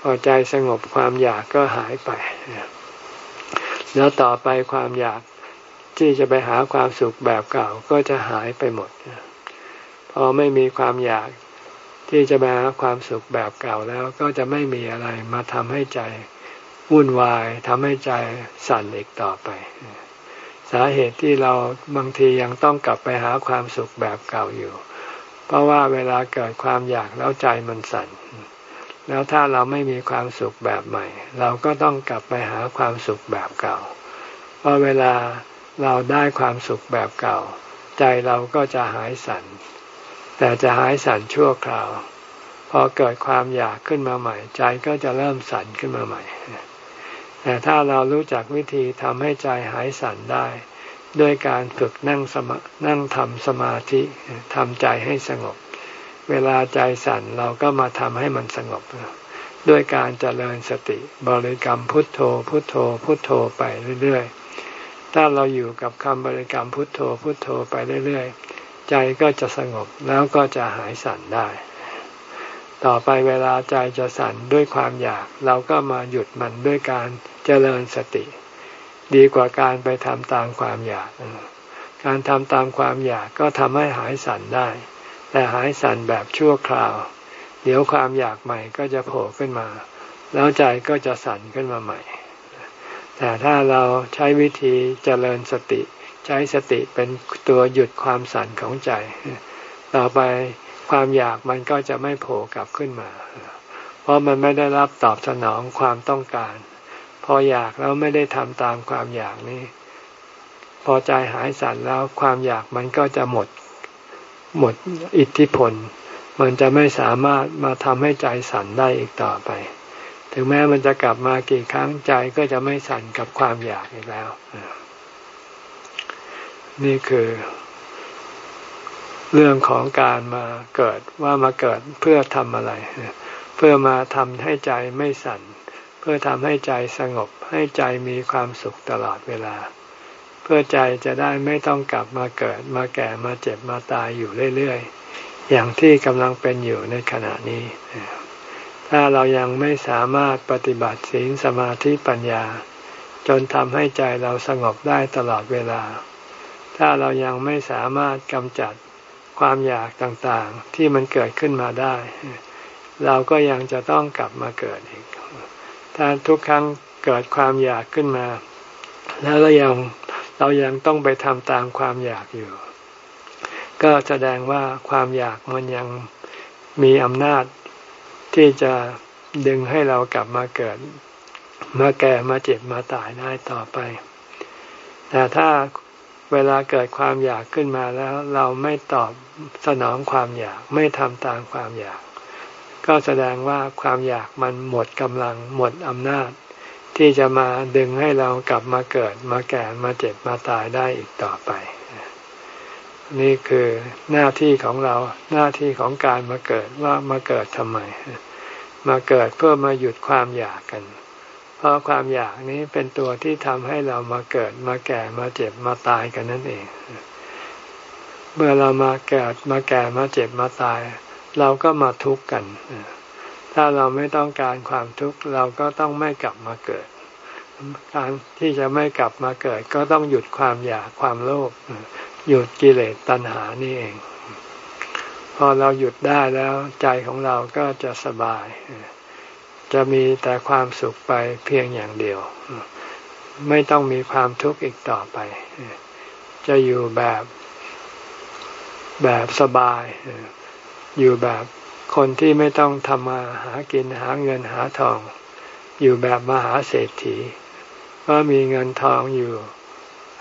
พอใจสงบความอยากก็หายไป แล้วต่อไปความอยากที่จะไปหาความสุขแบบเก่าก็จะหายไปหมด พอไม่มีความอยากที่จะไปหาความสุขแบบเก่าแล้วก็จะไม่มีอะไรมาทำให้ใจ วุ่นวายทำให้ใจสั่นอีกต่อไป สาเหตุที่เราบางทียังต้องกลับไปหาความสุขแบบเก่าอยู่ เพราะว่าเวลาเกิดความอยากแล้วใจมันสั่น แล้วถ้าเราไม่มีความสุขแบบใหม่ เราก็ต้องกลับไปหาความสุขแบบเก่า เพราะเวลาเราได้ความสุขแบบเก่า ใจเราก็จะหายสั่นแต่จะหายสั่นชั่วคราว พอเกิดความอยากขึ้นมาใหม่ ใจก็จะเริ่มสั่นขึ้นมาใหม่ แต่ถ้าเรารู้จักวิธีทำให้ใจหายสั่นได้ด้วยการฝึกนั่งสมานั่งทำสมาธิทำใจให้สงบ เวลาใจสั่นเราก็มาทำให้มันสงบ ด้วยการเจริญสติบริกรรมพุทโธ พุทโธ พุทโธไปเรื่อยๆ ถ้าเราอยู่กับคำบริกรรมพุทโธ พุทโธไปเรื่อยๆ ใจก็จะสงบแล้วก็จะหายสั่นได้ ต่อไปเวลาใจจะสั่นด้วยความอยาก เราก็มาหยุดมันด้วยการเจริญสติ ดีกว่าการไปทำตามความอยาก การทำตามความอยากก็ทำให้หายสั่นได้ แต่หายสั่นแบบชั่วคราว เดี๋ยวความอยากใหม่ก็จะโผล่ขึ้นมา แล้วใจก็จะสั่นขึ้นมาใหม่ แต่ถ้าเราใช้วิธีเจริญสติ ใช้สติเป็นตัวหยุดความสั่นของใจ ต่อไป ความอยากมันก็จะไม่โผล่กลับขึ้นมา เพราะมันไม่ได้รับตอบสนองความต้องการ พออยากแล้วไม่ได้ทำตามความอยากนี้ พอใจหายสั่นแล้วความอยากมันก็จะหมด หมดอิทธิพล มันจะไม่สามารถมาทำให้ใจสั่นได้อีกต่อไป ถึงแม้มันจะกลับมากี่ครั้งใจก็จะไม่สั่นกับความอยากอีกแล้ว นี่คือ เรื่องของการมาเกิดว่ามาเกิดเพื่อทำอะไร เพื่อมาทำให้ใจไม่สั่น เพื่อทำให้ใจสงบให้ใจมีความสุขตลอดเวลา เพื่อใจจะได้ไม่ต้องกลับมาเกิดมาแก่มาเจ็บมาตายอยู่เรื่อยๆ อย่างที่กำลังเป็นอยู่ในขณะนี้ถถ้าเรายังไม่สามารถปฏิบัติศีลสมาธิปัญญา จนทำให้ใจเราสงบได้ตลอดเวลา ถ้าเรายังไม่สามารถกำจัด ความอยากต่างๆที่มันเกิดขึ้นมาได้ เราก็ยังจะต้องกลับมาเกิดอีก ถ้าทุกครั้งเกิดความอยากขึ้นมา แล้วเรายังเรายังต้องไปทำตามความอยากอยู่ ก็แสดงว่าความอยากมันยังมีอำนาจที่จะดึงให้เรากลับมาเกิด มาแก่มาเจ็บมาตายได้ต่อไป แต่ถ้า เวลาเกิดความอยากขึ้นมาแล้ว เราไม่ตอบสนองความอยาก ไม่ทำตามความอยาก ก็แสดงว่าความอยากมันหมดกำลังหมดอำนาจ ที่จะมาดึงให้เรากลับมาเกิดมาแก่มาเจ็บมาตายได้อีกต่อไป นี่คือหน้าที่ของเราหน้าที่ของการมาเกิดว่ามาเกิดทำไม มาเกิดเพื่อมาหยุดความอยากกัน เพราะความอยากนี้เป็นตัวที่ทำให้เรามาเกิดมาแก่มาเจ็บมาตายกันนั่นเอง เมื่อเรามาเกิดมาแก่มาเจ็บมาตาย เราก็มาทุกข์กัน ถ้าเราไม่ต้องการความทุกข์เราก็ต้องไม่กลับมาเกิด การที่จะไม่กลับมาเกิด ก็ต้องหยุดความอยากความโลภหยุดกิเลสตัณหานี่เอง พอเราหยุดได้แล้วใจของเราก็จะสบาย จะมีแต่ความสุขไปเพียงอย่างเดียว ไม่ต้องมีความทุกข์อีกต่อไป จะอยู่แบบแบบสบาย อยู่แบบคนที่ไม่ต้องทำมาหากินหาเงินหาทอง อยู่แบบมหาเศรษฐีก็มีเงินทองอยู่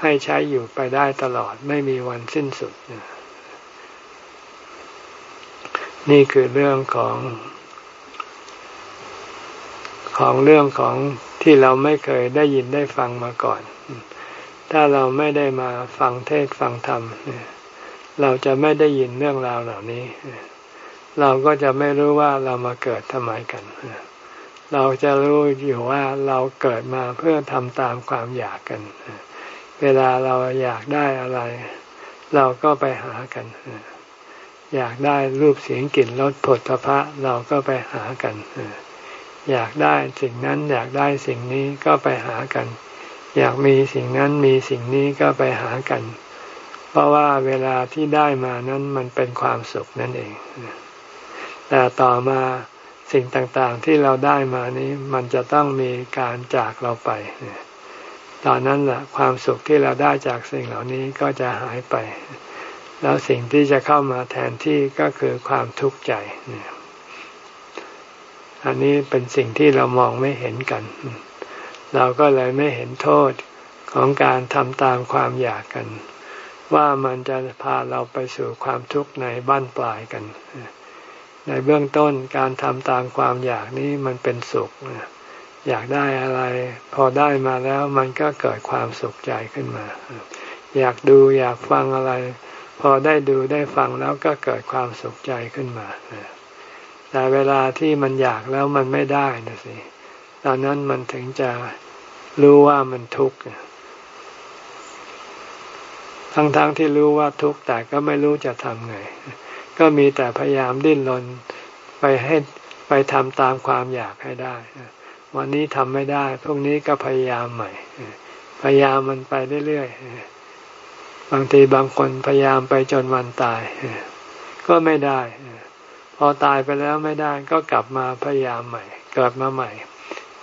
ให้ใช้อยู่ไปได้ตลอดไม่มีวันสิ้นสุด นี่คือเรื่องของ ของเรื่องของที่เราไม่เคยได้ยินได้ฟังมาก่อน ถ้าเราไม่ได้มาฟังเทศฟังธรรม เราจะไม่ได้ยินเรื่องราวเหล่านี้ เราก็จะไม่รู้ว่าเรามาเกิดทำไมกัน เราจะรู้อยู่ว่าเราเกิดมาเพื่อทำตามความอยากกัน เวลาเราอยากได้อะไร เราก็ไปหากัน อยากได้รูปเสียงกลิ่นรสผลพระเราก็ไปหากัน อยากได้สิ่งนั้นอยากได้สิ่งนี้ก็ไปหากัน อยากมีสิ่งนั้นมีสิ่งนี้ก็ไปหากัน เพราะว่าเวลาที่ได้มานั้นมันเป็นความสุขนั่นเอง แต่ต่อมาสิ่งต่างๆที่เราได้มานี้มันจะต้องมีการจากเราไป ตอนนั้นแหละความสุขที่เราได้จากสิ่งเหล่านี้ก็จะหายไป แล้วสิ่งที่จะเข้ามาแทนที่ก็คือความทุกข์ใจเนี่ย อันนี้เป็นสิ่งที่เรามองไม่เห็นกัน เราก็เลยไม่เห็นโทษของการทำตามความอยากกัน ว่ามันจะพาเราไปสู่ความทุกข์ในบ้านปลายกัน ในเบื้องต้นการทำตามความอยากนี้มันเป็นสุข อยากได้อะไร พอได้มาแล้วมันก็เกิดความสุขใจขึ้นมา อยากดูอยากฟังอะไร พอได้ดูได้ฟังแล้วก็เกิดความสุขใจขึ้นมา แต่เวลาที่มันอยากแล้วมันไม่ได้นะสิตอนนั้นมันถึงจะรู้ว่ามันทุกข์ทั้งๆทที่รู้ว่าทุกข์แต่ก็ไม่รู้จะทำไง ก็มีแต่พยายามดิ้นรนไปให้ไปทำตามความอยากให้ได้ วันนี้ทำไม่ได้พรุ่งนี้ก็พยายามใหม่ พยายามมันไปเรื่อยๆ บางทีบางคนพยายามไปจนวันตาย ก็ไม่ได้ พอตายไปแล้วไม่ได้ก็กลับมาพยายามใหม่ เกิดมาใหม่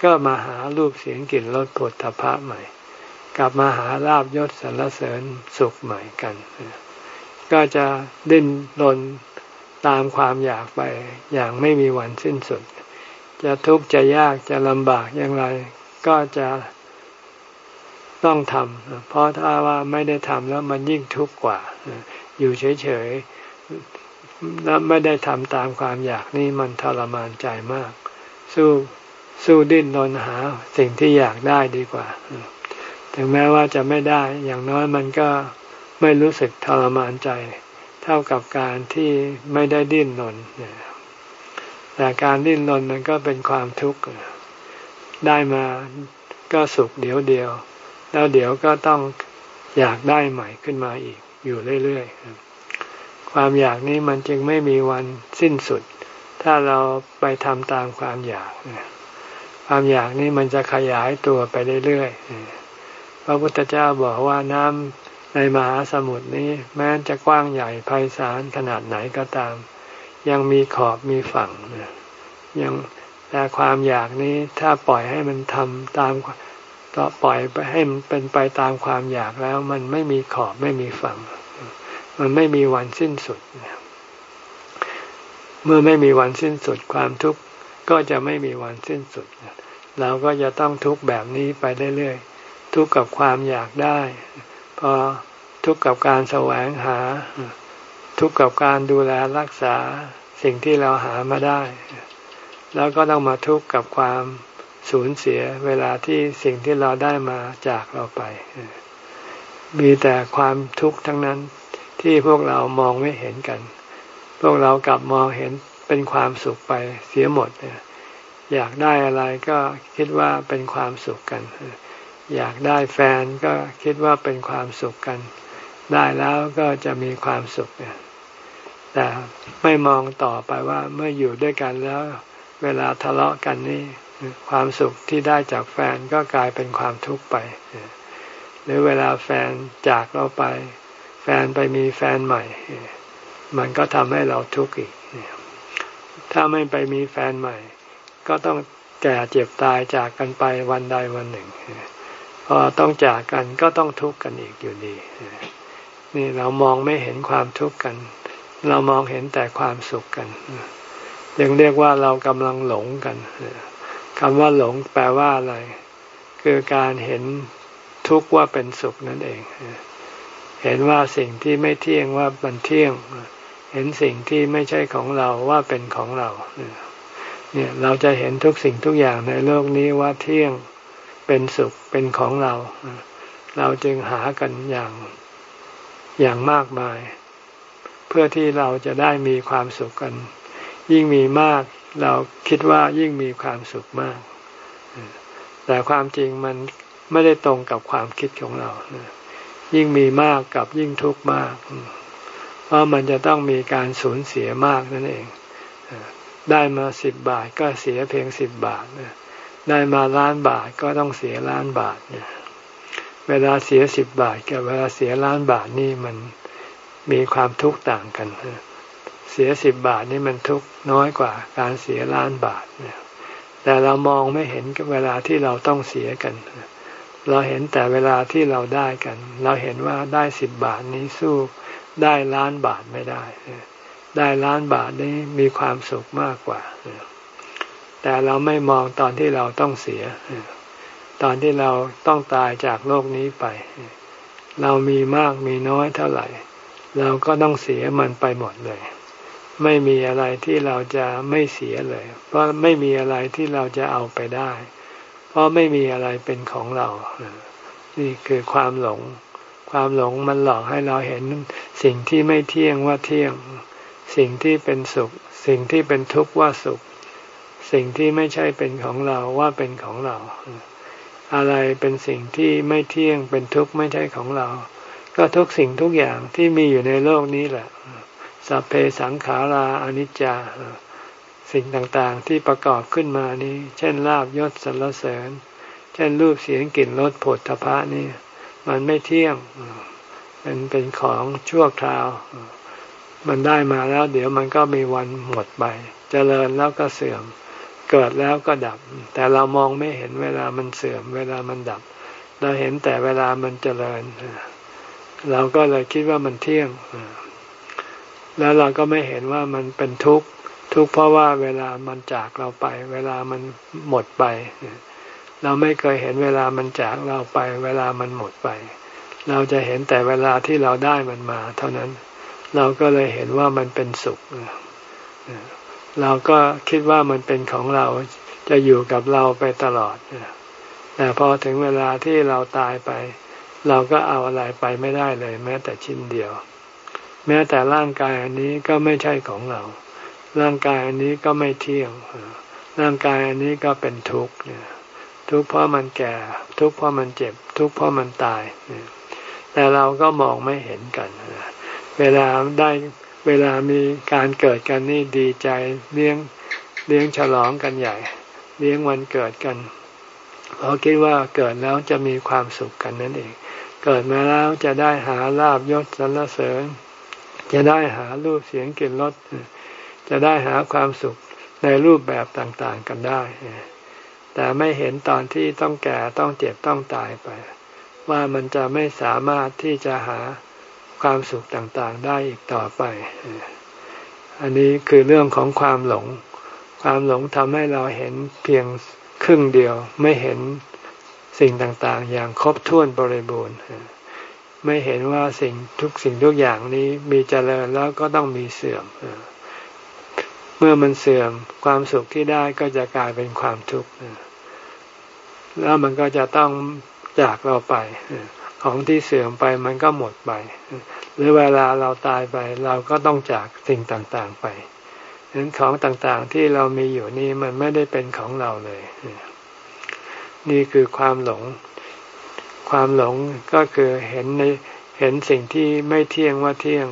ก็มาหารูปเสียงกลิ่นรสผลทพะใหม่ กลับมาหาลาบยศสรรเสริญสุขใหม่กัน ก็จะดิ้นรนตามความอยากไปอย่างไม่มีวันสิ้นสุด จะทุกข์จะยากจะลำบากอย่างไร ก็จะต้องทำเพราะถ้าว่าไม่ได้ทำแล้วมันยิ่งทุกข์กว่า อยู่เฉย และไม่ได้ทำตามความอยากนี่มันทรมานใจมาก สู้สู้ดิ้นรนหาสิ่งที่อยากได้ดีกว่า ถึงแม้ว่าจะไม่ได้ อย่างน้อยมันก็ไม่รู้สึกทรมานใจ เท่ากับการที่ไม่ได้ดิ้นรนแต่การดิ้นรนมันก็เป็นความทุกข์ได้มาก็สุขเดี๋ยวเดียว แล้วเดี๋ยวก็ต้องอยากได้ใหม่ขึ้นมาอีกอยู่เรื่อยๆ ความอยากนี้มันจึงไม่มีวันสิ้นสุด ถ้าเราไปทำตามความอยาก ความอยากนี้มันจะขยายตัวไปเรื่อยๆ พระพุทธเจ้าบอกว่าน้ำในมหาสมุทรนี้ แม้จะกว้างใหญ่ไพศาลขนาดไหนก็ตาม ยังมีขอบมีฝั่งยังแต่ความอยากนี้ถ้าปล่อยให้มันทำตามต่อปล่อยไปให้มันเป็นไปตามความอยากแล้ว มันไม่มีขอบไม่มีฝั่ง มันไม่มีวันสิ้นสุด เมื่อไม่มีวันสิ้นสุดความทุกข์ก็จะไม่มีวันสิ้นสุด เราก็จะต้องทุกข์แบบนี้ไปเรื่อยๆ ทุกข์กับความอยากได้ พอทุกข์กับการแสวงหา ทุกข์กับการดูแลรักษาสิ่งที่เราหามาได้ แล้วก็ต้องมาทุกข์กับความสูญเสียเวลาที่สิ่งที่เราได้มาจากเราไป มีแต่ความทุกข์ทั้งนั้น ที่พวกเรามองไม่เห็นกัน พวกเรากลับมองเห็นเป็นความสุขไปเสียหมดอยากได้อะไรก็คิดว่าเป็นความสุขกัน อยากได้แฟนก็คิดว่าเป็นความสุขกัน ได้แล้วก็จะมีความสุขเนี่ยแต่ไม่มองต่อไปว่าเมื่ออยู่ด้วยกันแล้ว เวลาทะเลาะกันนี่ความสุขที่ได้จากแฟนก็กลายเป็นความทุกข์ไป หรือเวลาแฟนจากเราไป แฟนไปมีแฟนใหม่ มันก็ทำให้เราทุกข์อีก ถ้าไม่ไปมีแฟนใหม่ ก็ต้องแก่เจ็บตายจากกันไปวันใดวันหนึ่ง พอต้องจากกันก็ต้องทุกข์กันอีกอยู่ดี นี่เรามองไม่เห็นความทุกข์กัน เรามองเห็นแต่ความสุขกันยังเรียกว่าเรากำลังหลงกันคำว่าหลงแปลว่าอะไร คือการเห็นทุกข์ว่าเป็นสุขนั่นเอง เห็นว่าสิ่งที่ไม่เที่ยงว่ามันเที่ยง เห็นสิ่งที่ไม่ใช่ของเราว่าเป็นของเรา เนี่ยเราจะเห็นทุกสิ่งทุกอย่างในโลกนี้ว่าเที่ยงเป็นสุขเป็นของเรา เราจึงหากันอย่างอย่างมากมาย เพื่อที่เราจะได้มีความสุขกัน ยิ่งมีมากเราคิดว่ายิ่งมีความสุขมาก แต่ความจริงมันไม่ได้ตรงกับความคิดของเรา ยิ่งมีมากกับยิ่งทุกข์มาก เพราะมันจะต้องมีการสูญเสียมากนั่นเอง ได้มาสิบบาทก็เสียเพียงสิบบาท ได้มาล้านบาทก็ต้องเสียล้านบาท เวลาเสียสิบบาทกับเวลาเสียล้านบาทนี่มันมีความทุกข์ต่างกัน เสียสิบบาทนี่มันทุกน้อยกว่าการเสียล้านบาท แต่เรามองไม่เห็นเวลาที่เราต้องเสียกันเเราเห็นแต่เวลาที่เราได้กัน เราเห็นว่าได้สิบบาทนี้สู้ได้ล้านบาทไม่ได้ ได้ล้านบาทนี้มีความสุขมากกว่า แต่เราไม่มองตอนที่เราต้องเสีย ตอนที่เราต้องตายจากโลกนี้ไป เรามีมากมีน้อยเท่าไหร่ เราก็ต้องเสียมันไปหมดเลย ไม่มีอะไรที่เราจะไม่เสียเลย เพราะไม่มีอะไรที่เราจะเอาไปได้ ราะไม่มีอะไรเป็นของเรา นี่คือความหลง ความหลงมันหลอกให้เราเห็นสิ่งที่ไม่เที่ยงว่าเที่ยง สิ่งที่เป็นสุข สิ่งที่เป็นทุกข์ว่าสุข สิ่งที่ไม่ใช่เป็นของเราว่าเป็นของเรา อะไรเป็นสิ่งที่ไม่เที่ยงเป็นทุกข์ไม่ใช่ของเรา ก็ทุกสิ่งทุกอย่างที่มีอยู่ในโลกนี้แหละ สัพเพสังขาราอนิจจา สิ่งต่างๆ ที่ประกอบขึ้นมานี้ เช่นลาบยศสรรเสริญ เช่นรูปเสียงกลิ่นรสผลทพะนี่ มันไม่เที่ยงเป็นเป็นของชั่วคราว มันได้มาแล้ว เดี๋ยวมันก็มีวันหมดไปเจริญแล้วก็เสื่อม เกิดแล้วก็ดับ แต่เรามองไม่เห็นเวลามันเสื่อม เวลามันดับ เราเห็นแต่เวลามันเจริญ เราก็เลยคิดว่ามันเที่ยงแล้วเราก็ไม่เห็นว่ามันเป็นทุกข์ ทุกข์เพราะว่าเวลามันจากเราไป เวลามันหมดไป เราไม่เคยเห็นเวลามันจากเราไป เวลามันหมดไป เราจะเห็นแต่เวลาที่เราได้มันมา เท่านั้น เราก็เลยเห็นว่ามันเป็นสุข เราก็คิดว่ามันเป็นของเราจะอยู่กับเราไปตลอดแต่พอถึงเวลาที่เราตายไป เราก็เอาอะไรไปไม่ได้เลย แม้แต่ชิ้นเดียว แม้แต่ร่างกายอันนี้ก็ไม่ใช่ของเรา ร่างกายอันนี้ก็ไม่เที่ยง ร่างกายอันนี้ก็เป็นทุกข์ทุกข์เพราะมันแก่ ทุกข์เพราะมันเจ็บ ทุกข์เพราะมันตาย แต่เราก็มองไม่เห็นกัน เวลาได้เวลามีการเกิดกันนี่ดีใจเลี้ยงเลี้ยงฉลองกันใหญ่ เลี้ยงวันเกิดกันเพราะคิดว่าเกิดแล้วจะมีความสุขกันนั่นเอง เกิดมาแล้วจะได้หาลาบยศสรรเสริญ จะได้หารูปเสียงกลิ่นรส จะได้หาความสุขในรูปแบบต่างๆกันได้ แต่ไม่เห็นตอนที่ต้องแก่ต้องเจ็บต้องตายไป ว่ามันจะไม่สามารถที่จะหาความสุขต่างๆได้อีกต่อไป อันนี้คือเรื่องของความหลง ความหลงทำให้เราเห็นเพียงครึ่งเดียวไม่เห็นสิ่งต่างๆ อย่างครบถ้วนบริบูรณ์ไม่เห็นว่าสิ่งทุกสิ่งทุกอย่างนี้มีเจริญแล้วก็ต้องมีเสื่อม เมื่อมันเสื่อมความสุขที่ได้ก็จะกลายเป็นความทุกข์แล้วมันก็จะต้องจากเราไป ของที่เสื่อมไปมันก็หมดไป หรือเวลาเราตายไป เราก็ต้องจากสิ่งต่างๆไปฉะนั้นของต่างๆที่เรามีอยู่นี่มันไม่ได้เป็นของเราเลย นี่คือความหลง ความหลงก็คือเห็นในเห็นสิ่งที่ไม่เที่ยงว่าเที่ยง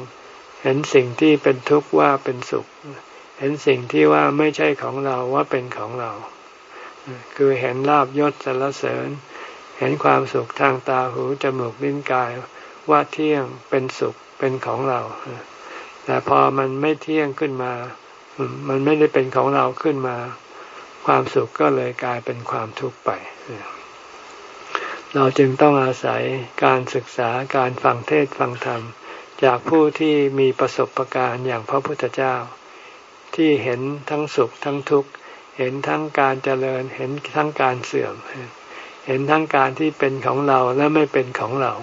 เห็นสิ่งที่เป็นทุกข์ว่าเป็นสุข เห็นสิ่งที่ว่าไม่ใช่ของเราว่าเป็นของเรา คือเห็นลาบยศสรรเสริญ เห็นความสุขทางตาหูจมูกลิ้นกายว่าเที่ยงเป็นสุขเป็นของเรา แต่พอมันไม่เที่ยงขึ้นมา มันไม่ได้เป็นของเราขึ้นมา ความสุขก็เลยกลายเป็นความทุกข์ไป เราจึงต้องอาศัยการศึกษาการฟังเทศฟังธรรม จากผู้ที่มีประสบะการณ์อย่างพระพุทธเจ้า ที่เห็นทั้งสุขทั้งทุกข์ เห็นทั้งการเจริญ เห็นทั้งการเสื่อม เห็นทั้งการที่เป็นของเราและไม่เป็นของเรา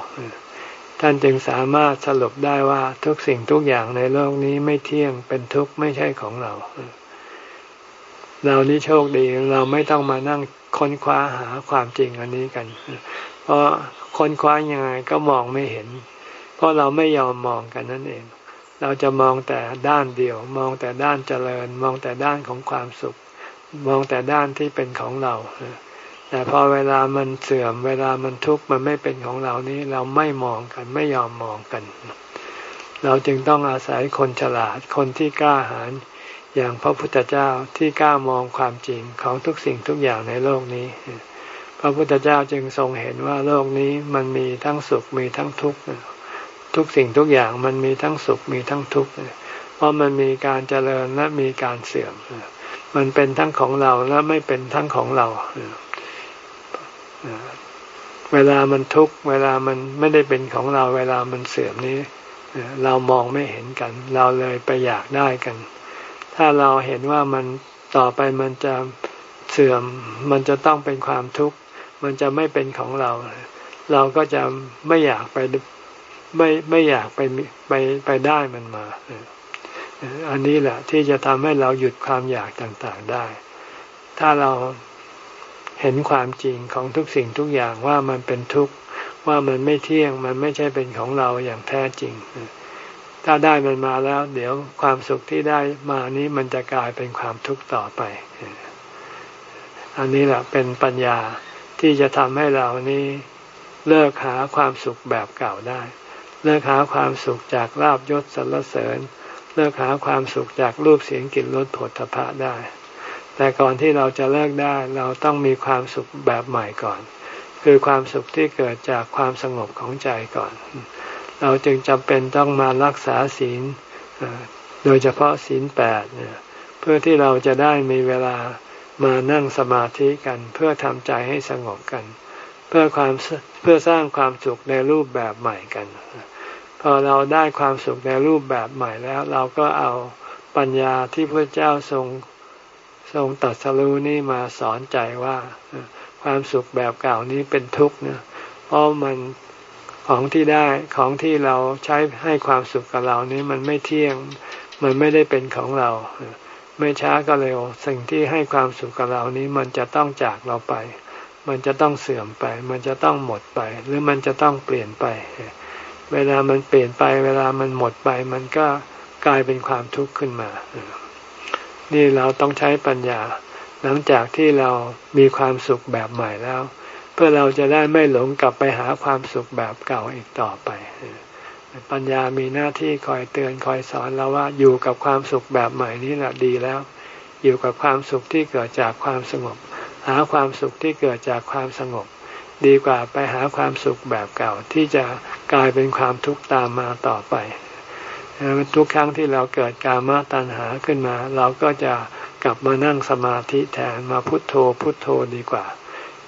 ท่านจึงสามารถสรุปได้ว่าทุกสิ่งทุกอย่างในโลกนี้ไม่เที่ยงเป็นทุกข์ไม่ใช่ของเรา เรานี้โชคดีเราไม่ต้องมานั่งค้นคว้าหาความจริงอันนี้กัน เพราะค้นคว้ายังไงก็มองไม่เห็น เพราะเราไม่ยอมมองกันนั่นเอง เราจะมองแต่ด้านเดียว มองแต่ด้านเจริญ มองแต่ด้านของความสุข มองแต่ด้านที่เป็นของเรา แต่พอเวลามันเสื่อม เวลามันทุกข์มันไม่เป็นของเรานี้เราไม่มองกันไม่ยอมมองกัน เราจึงต้องอาศัยคนฉลาดคนที่กล้าหาญอย่างพระพุทธเจ้าที่กล้ามองความจริงของทุกสิ่งทุกอย่างในโลกนี้ พระพุทธเจ้าจึงทรงเห็นว่าโลกนี้มันมีทั้งสุขมีทั้งทุกข์ ทุกสิ่งทุกอย่างมันมีทั้งสุขมีทั้งทุกข์เพราะมันมีการเจริญและมีการเสื่อม มันเป็นทั้งของเราและไม่เป็นทั้งของเรา เวลามันทุกข์เวลามันไม่ได้เป็นของเรา เวลามันเสื่อมนี้ เรามองไม่เห็นกัน เราเลยไปอยากได้กัน ถ้าเราเห็นว่ามันต่อไปมันจะเสื่อม มันจะต้องเป็นความทุกข์ มันจะไม่เป็นของเรา เราก็จะไม่อยากไป ไม่ไม่อยากไปไปไปได้มันมา อันนี้แหละที่จะทำให้เราหยุดความอยากต่างๆได้ ถ้าเราเห็นความจริงของทุกสิ่งทุกอย่างว่ามันเป็นทุกข์ว่ามันไม่เที่ยงมันไม่ใช่เป็นของเราอย่างแท้จริง ถ้าได้มันมาแล้ว เดี๋ยวความสุขที่ได้มานี้มันจะกลายเป็นความทุกข์ต่อไป อันนี้แหละเป็นปัญญาที่จะทำให้เรานี้เลิกหาความสุขแบบเก่าได้ เลิกหาความสุขจากลาบยศสรรเสริญ เลิกหาความสุขจากรูปเสียงกลิ่นรสผลทพะได้ แต่ก่อนที่เราจะเลิกได้เราต้องมีความสุขแบบใหม่ก่อน คือความสุขที่เกิดจากความสงบของใจก่อน เราจึงจำเป็นต้องมารักษาศีลโดยเฉพาะศีลแปดเพื่อที่เราจะได้มีเวลามานั่งสมาธิกันเพื่อทำใจให้สงบกัน เพื่อความเพื่อสร้างความสุขในรูปแบบใหม่กัน พอเราได้ความสุขในรูปแบบใหม่แล้ว เราก็เอาปัญญาที่พระเจ้าทรงทรงตัดสรู้นี่มาสอนใจว่า ความสุขแบบเก่านี้เป็นทุกข์นะเพราะมันของที่ได้ของที่เราใช้ให้ความสุขกับเรานี้มันไม่เที่ยง มันไม่ได้เป็นของเรา ไม่ช้าก็เร็ว สิ่งที่ให้ความสุขกับเรานี้มันจะต้องจากเราไป มันจะต้องเสื่อมไป มันจะต้องหมดไป หรือมันจะต้องเปลี่ยนไป เวลามันเปลี่ยนไป เวลามันหมดไป มันก็กลายเป็นความทุกข์ขึ้นมา นี่เราต้องใช้ปัญญา หลังจากที่เรามีความสุขแบบใหม่แล้ว เพื่อเราจะได้ไม่หลงกลับไปหาความสุขแบบเก่าอีกต่อไป ปัญญามีหน้าที่คอยเตือนคอยสอนเราว่าอยู่กับความสุขแบบใหม่นี่แหละดีแล้ว อยู่กับความสุขที่เกิดจากความสงบ หาความสุขที่เกิดจากความสงบ ดีกว่าไปหาความสุขแบบเก่าที่จะกลายเป็นความทุกข์ตามมาต่อไป ทุกครั้งที่เราเกิดกามาตัณหาขึ้นมา เราก็จะกลับมานั่งสมาธิแทนมาพุทโธ พุทโธดีกว่า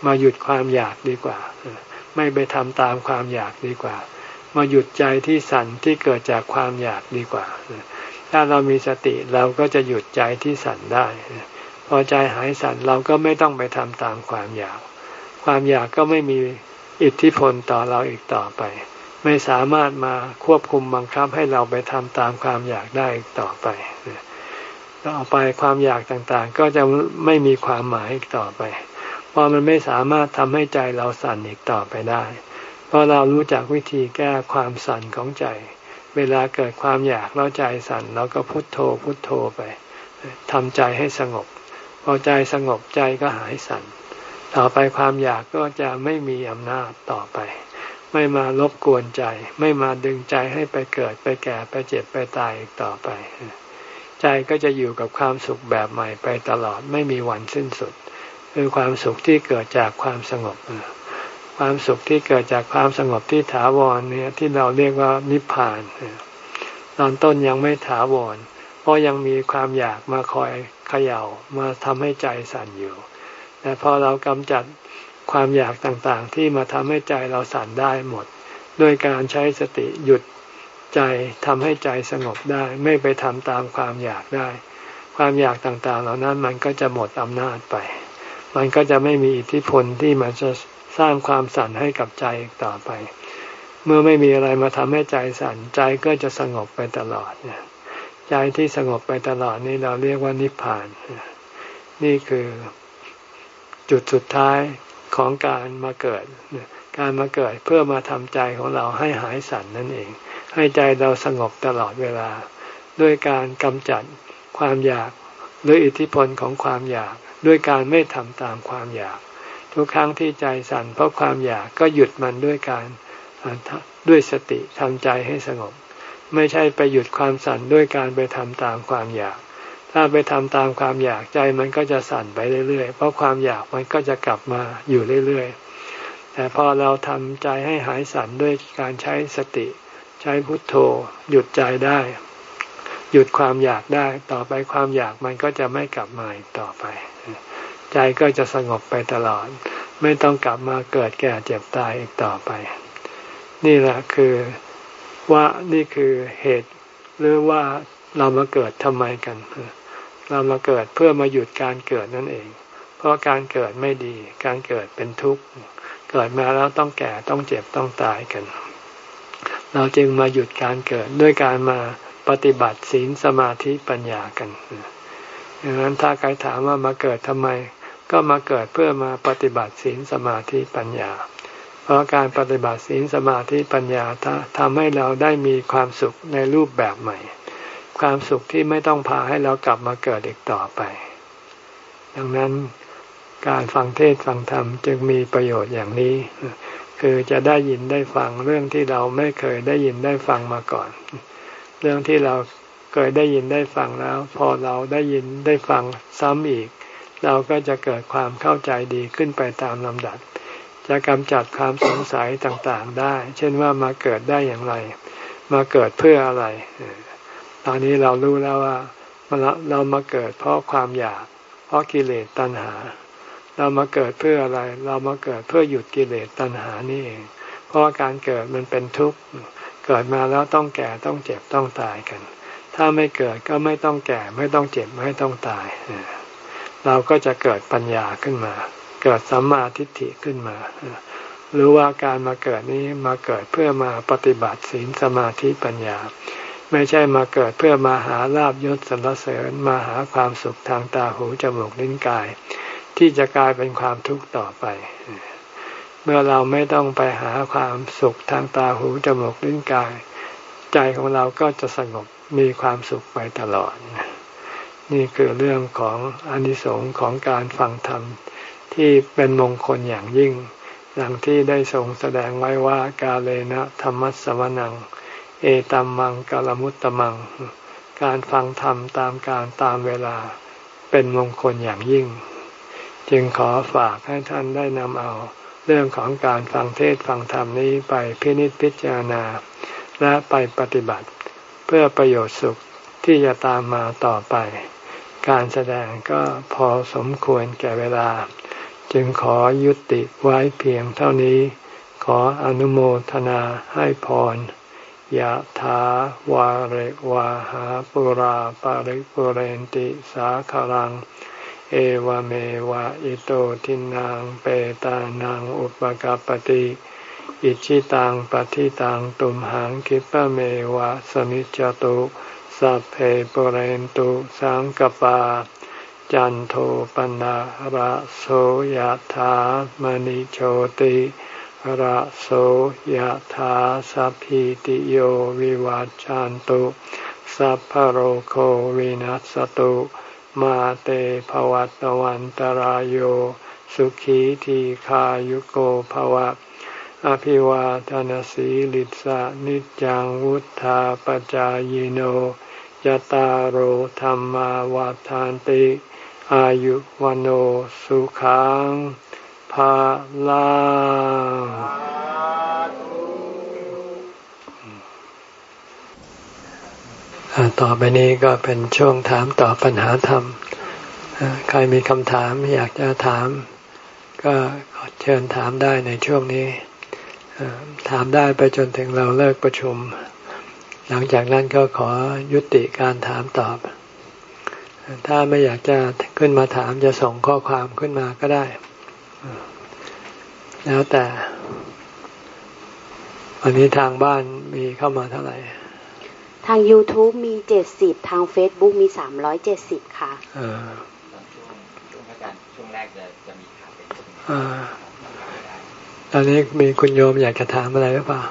มาหยุดความอยากดีกว่า ไม่ไปทำตามความอยากดีกว่า มาหยุดใจที่สั่นที่เกิดจากความอยากดีกว่า ถ้าเรามีสติเราก็จะหยุดใจที่สั่นได้ พอใจหายสั่นเราก็ไม่ต้องไปทำตามความอยาก ความอยากก็ไม่มีอิทธิพลต่อเราอีกต่อไป ไม่สามารถมาควบคุมบังคับให้เราไปทำตามความอยากได้ต่อไปต่อไปความอยากต่างๆ ก็จะไม่มีความหมายอีกต่อไป เพราะมันไม่สามารถทำให้ใจเราสั่นอีกต่อไปได้ เพราะเรารู้จักวิธีแก้ความสั่นของใจ เวลาเกิดความอยากแล้วใจสั่นเราก็พุโทโธพุโทโธไปทำใจให้สงบ พอใจสงบใจก็หายสั่น ต่อไปความอยากก็จะไม่มีอำนาจต่อไป ไม่มารบกวนใจ ไม่มาดึงใจให้ไปเกิดไปแก่ไปเจ็บไปตายอีกต่อไป ใจก็จะอยู่กับความสุขแบบใหม่ไปตลอดไม่มีวันสิ้นสุด คือความสุขที่เกิดจากความสงบความสุขที่เกิดจากความสงบที่ถาวรเนี่ยที่เราเรียกว่านิพพานตอนต้นยังไม่ถาวรเพราะยังมีความอยากมาคอยเขย่ามาทำให้ใจสั่นอยู่ แต่พอเรากำจัดความอยากต่างๆ ที่มาทำให้ใจเราสั่นได้หมด ด้วยการใช้สติหยุดใจทำให้ใจสงบได้ ไม่ไปทำตามความอยากได้ ความอยากต่างๆ เหล่านั้นมันก็จะหมดอำนาจไป มันก็จะไม่มีอิทธิพลที่มันจะสร้างความสั่นให้กับใจต่อไป เมื่อไม่มีอะไรมาทำให้ใจสั่นใจก็จะสงบไปตลอดเนี่ยใจที่สงบไปตลอดนี่เราเรียกว่านิพพาน นี่คือ จุดสุดท้ายของการมาเกิด การมาเกิดเพื่อมาทำใจของเราให้หายสั่นนั่นเอง ให้ใจเราสงบตลอดเวลา ด้วยการกำจัดความอยากหรืออิทธิพลของความอยาก ด้วยการไม่ทำตามความอยาก ทุกครั้งที่ใจสั่นเพราะความอยากก็หยุดมันด้วยการด้วยสติทำใจให้สงบ ไม่ใช่ไปหยุดความสั่นด้วยการไปทำตามความอยาก ถ้าไปทำตามความอยากใจมันก็จะสั่นไปเรื่อยๆ เพราะความอยากมันก็จะกลับมาอยู่เรื่อยๆ แต่พอเราทำใจให้หายสั่นด้วยการใช้สติ ใช้พุทโธ หยุดใจได้ หยุดความอยากได้ต่อไปความอยากมันก็จะไม่กลับมาอีกต่อไป ใจก็จะสงบไปตลอด ไม่ต้องกลับมาเกิดแก่เจ็บตายอีกต่อไป นี่แหละคือว่านี่คือเหตุหรือว่าเรามาเกิดทำไมกัน เรามาเกิดเพื่อมาหยุดการเกิดนั่นเอง เพราะการเกิดไม่ดี การเกิดเป็นทุกข์ เกิดมาแล้วต้องแก่ต้องเจ็บต้องตายกัน เราจึงมาหยุดการเกิดด้วยการมาปฏิบัติศีลสมาธิปัญญากันดังนั้นถ้าใครถามว่ามาเกิดทำไม ก็มาเกิดเพื่อมาปฏิบัติศีลสมาธิปัญญา เพราะการปฏิบัติศีลสมาธิปัญญาทำให้เราได้มีความสุขในรูปแบบใหม่ ความสุขที่ไม่ต้องพาให้เรากลับมาเกิดอีกต่อไป ดังนั้นการฟังเทศฟังธรรมจึงมีประโยชน์อย่างนี้ คือจะได้ยินได้ฟังเรื่องที่เราไม่เคยได้ยินได้ฟังมาก่อน เรื่องที่เราเคยได้ยินได้ฟังแล้ว พอเราได้ยินได้ฟังซ้ำอีก เราก็จะเกิดความเข้าใจดีขึ้นไปตามลำดับ จะกำจัดความสงสัยต่างๆได้ เช่นว่ามาเกิดได้อย่างไร มาเกิดเพื่ออะไร ตอนนี้เรารู้แล้วว่าเรามาเกิดเพราะความอยาก เพราะกิเลสตัณหา เรามาเกิดเพื่ออะไร เรามาเกิดเพื่อหยุดกิเลสตัณหานี่เอง เพราะการเกิดมันเป็นทุกข์ เกิดมาแล้วต้องแก่ต้องเจ็บต้องตายกัน ถ้าไม่เกิดก็ไม่ต้องแก่ไม่ต้องเจ็บไม่ต้องตาย เราก็จะเกิดปัญญาขึ้นมา เกิดสัมมาทิฏฐิขึ้นมา หรือว่าการมาเกิดนี้มาเกิดเพื่อมาปฏิบัติศีลสมาธิปัญญา ไม่ใช่มาเกิดเพื่อมาหาลาบยศสรรเสริญมาหาความสุขทางตาหูจมูกลิ้นกาย ที่จะกลายเป็นความทุกข์ต่อไป เมื่อเราไม่ต้องไปหาความสุขทางตาหูจมูกลิ้นกาย ใจของเราก็จะสงบมีความสุขไปตลอด นี่คือเรื่องของอนิสงค์ของการฟังธรรมที่เป็นมงคลอย่างยิ่ง ดังที่ได้ทรงแสดงไว้ว่ากาเลนะธรรมัสวนัง เอตัมมังกลมุตตมัง การฟังธรรมตามการตามเวลาเป็นมงคลอย่างยิ่ง จึงขอฝากให้ท่านได้นำเอา เรื่องของการฟังเทศฟังธรรมนี้ไปพินิจพิจารณา และไปปฏิบัติ เพื่อประโยชน์สุขที่จะตามมาต่อไป การแสดงก็พอสมควรแก่เวลา จึงขอยุติไว้เพียงเท่านี้ ขออนุโมทนาให้พร ยะถาวาริวาหาปุราปาริปุเรนติสาคารัง เอวเมวะอิโตทินังเปตานังอุปกาปติอิชิตังปฏิตังตุมหังคิปะเมวะสมิจจตุสัพเพปุเรนตุสังกปา จันโทปนะระโสยถามณิโชติ ระโสยถาสัพพิติโยวิวัจจันตุสัพพโรโควินัสตุมาเตภวัตวันตารโยสุขีทีขายุโกภวะ อภิวาทานสีลิสะนิจังวุธาปจายโนยตาโหธรรมาวาทานติ อายุวันโอสุขัง ภาลาต่อไปนี้ก็เป็นช่วงถามตอบปัญหาธรรม ใครมีคำถามอยากจะถาม ก็เชิญถามได้ในช่วงนี้ ถามได้ไปจนถึงเราเลิกประชุม หลังจากนั้นก็ขอยุติการถามตอบ ถ้าไม่อยากจะขึ้นมาถามจะส่งข้อความขึ้นมาก็ได้ แล้วแต่ วันนี้ทางบ้านมีเข้ามาเท่าไหร่ ทาง YouTube มีเจ็ดสิบทาง Facebook มีสามร้อยเจ็ดสิบค่ะอ่าช่วงการช่วงแรกจะจะมีข่าวเป็นอ่าตอนนี้มีคุณโยมอยากจะถามอะไรหรือเปล่า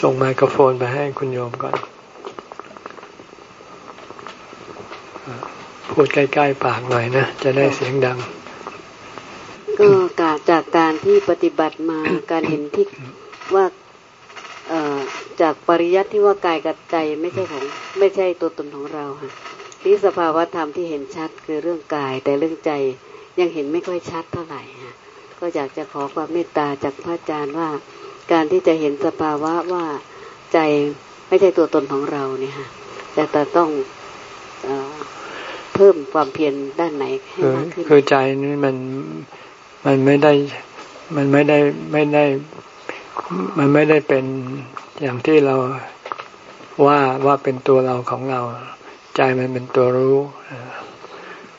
ส่งไมโครโฟนไปให้คุณโยมก่อน พูดใกล้ ๆ ปากหน่อยนะ จะได้เสียงดังก็กาจากการ ที่ปฏิบัติมาการเห็นที่ว่าจากปริยัติที่ว่ากายกับใจไม่ใช่ของไม่ใช่ตัวตนของเราค่ะที่สภาวะธรรมที่เห็นชัดคือเรื่องกาย แต่เรื่องใจยังเห็นไม่ค่อยชัดเท่าไหร่ค่ะก็อยากจะขอความเมตตาจากพระอาจารย์ว่า การที่จะเห็นสภาวะว่าใจไม่ใช่ตัวตนของเราเนี่ยค่ะแต่แต่ต้องเพิ่มความเพียรด้านไหนให้มากขึ้นคือใจนี่มันมันไม่ได้ มันไม่ได้ไม่ได้ มันไม่ได้เป็นอย่างที่เราว่าว่าเป็นตัวเราของเรา ใจมันเป็นตัวรู้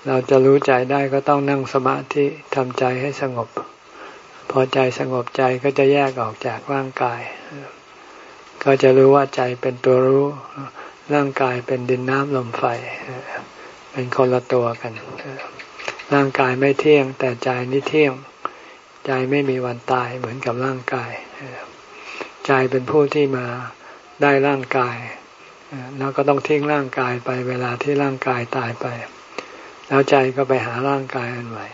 เราจะรู้ใจได้ก็ต้องนั่งสมาธิทำใจให้สงบ พอใจสงบใจก็จะแยกออกจากร่างกาย ก็จะรู้ว่าใจเป็นตัวรู้ ร่างกายเป็นดินน้ำลมไฟ เป็นคนละตัวกัน ร่างกายไม่เที่ยงแต่ใจนี่เที่ยง ใจไม่มีวันตายเหมือนกับร่างกาย ใจเป็นผู้ที่มาได้ร่างกาย แล้วก็ต้องทิ้งร่างกายไปเวลาที่ร่างกายตายไป แล้วใจก็ไปหาร่างกายอันใหม่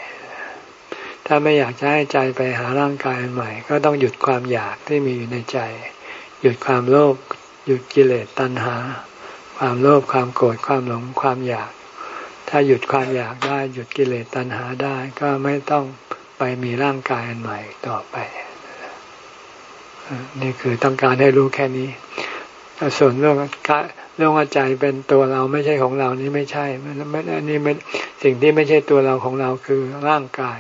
ถ้าไม่อยากจะให้ใจไปหาร่างกายอันใหม่ ก็ต้องหยุดความอยากที่มีอยู่ในใจ หยุดความโลภหยุดกิเลสตัณหา ความโลภความโกรธความหลงความอยาก ถ้าหยุดความอยากได้ หยุดกิเลสตัณหาได้ก็ไม่ต้อง ไปมีร่างกายอันใหม่ต่อไป นี่คือต้องการให้รู้แค่นี้ส่วนเรื่องเรื่องว่าใจเป็นตัวเราไม่ใช่ของเรานี่ไม่ใช่ไม่อันนี้ไม่สิ่งที่ไม่ใช่ตัวเราของเราคือร่างกาย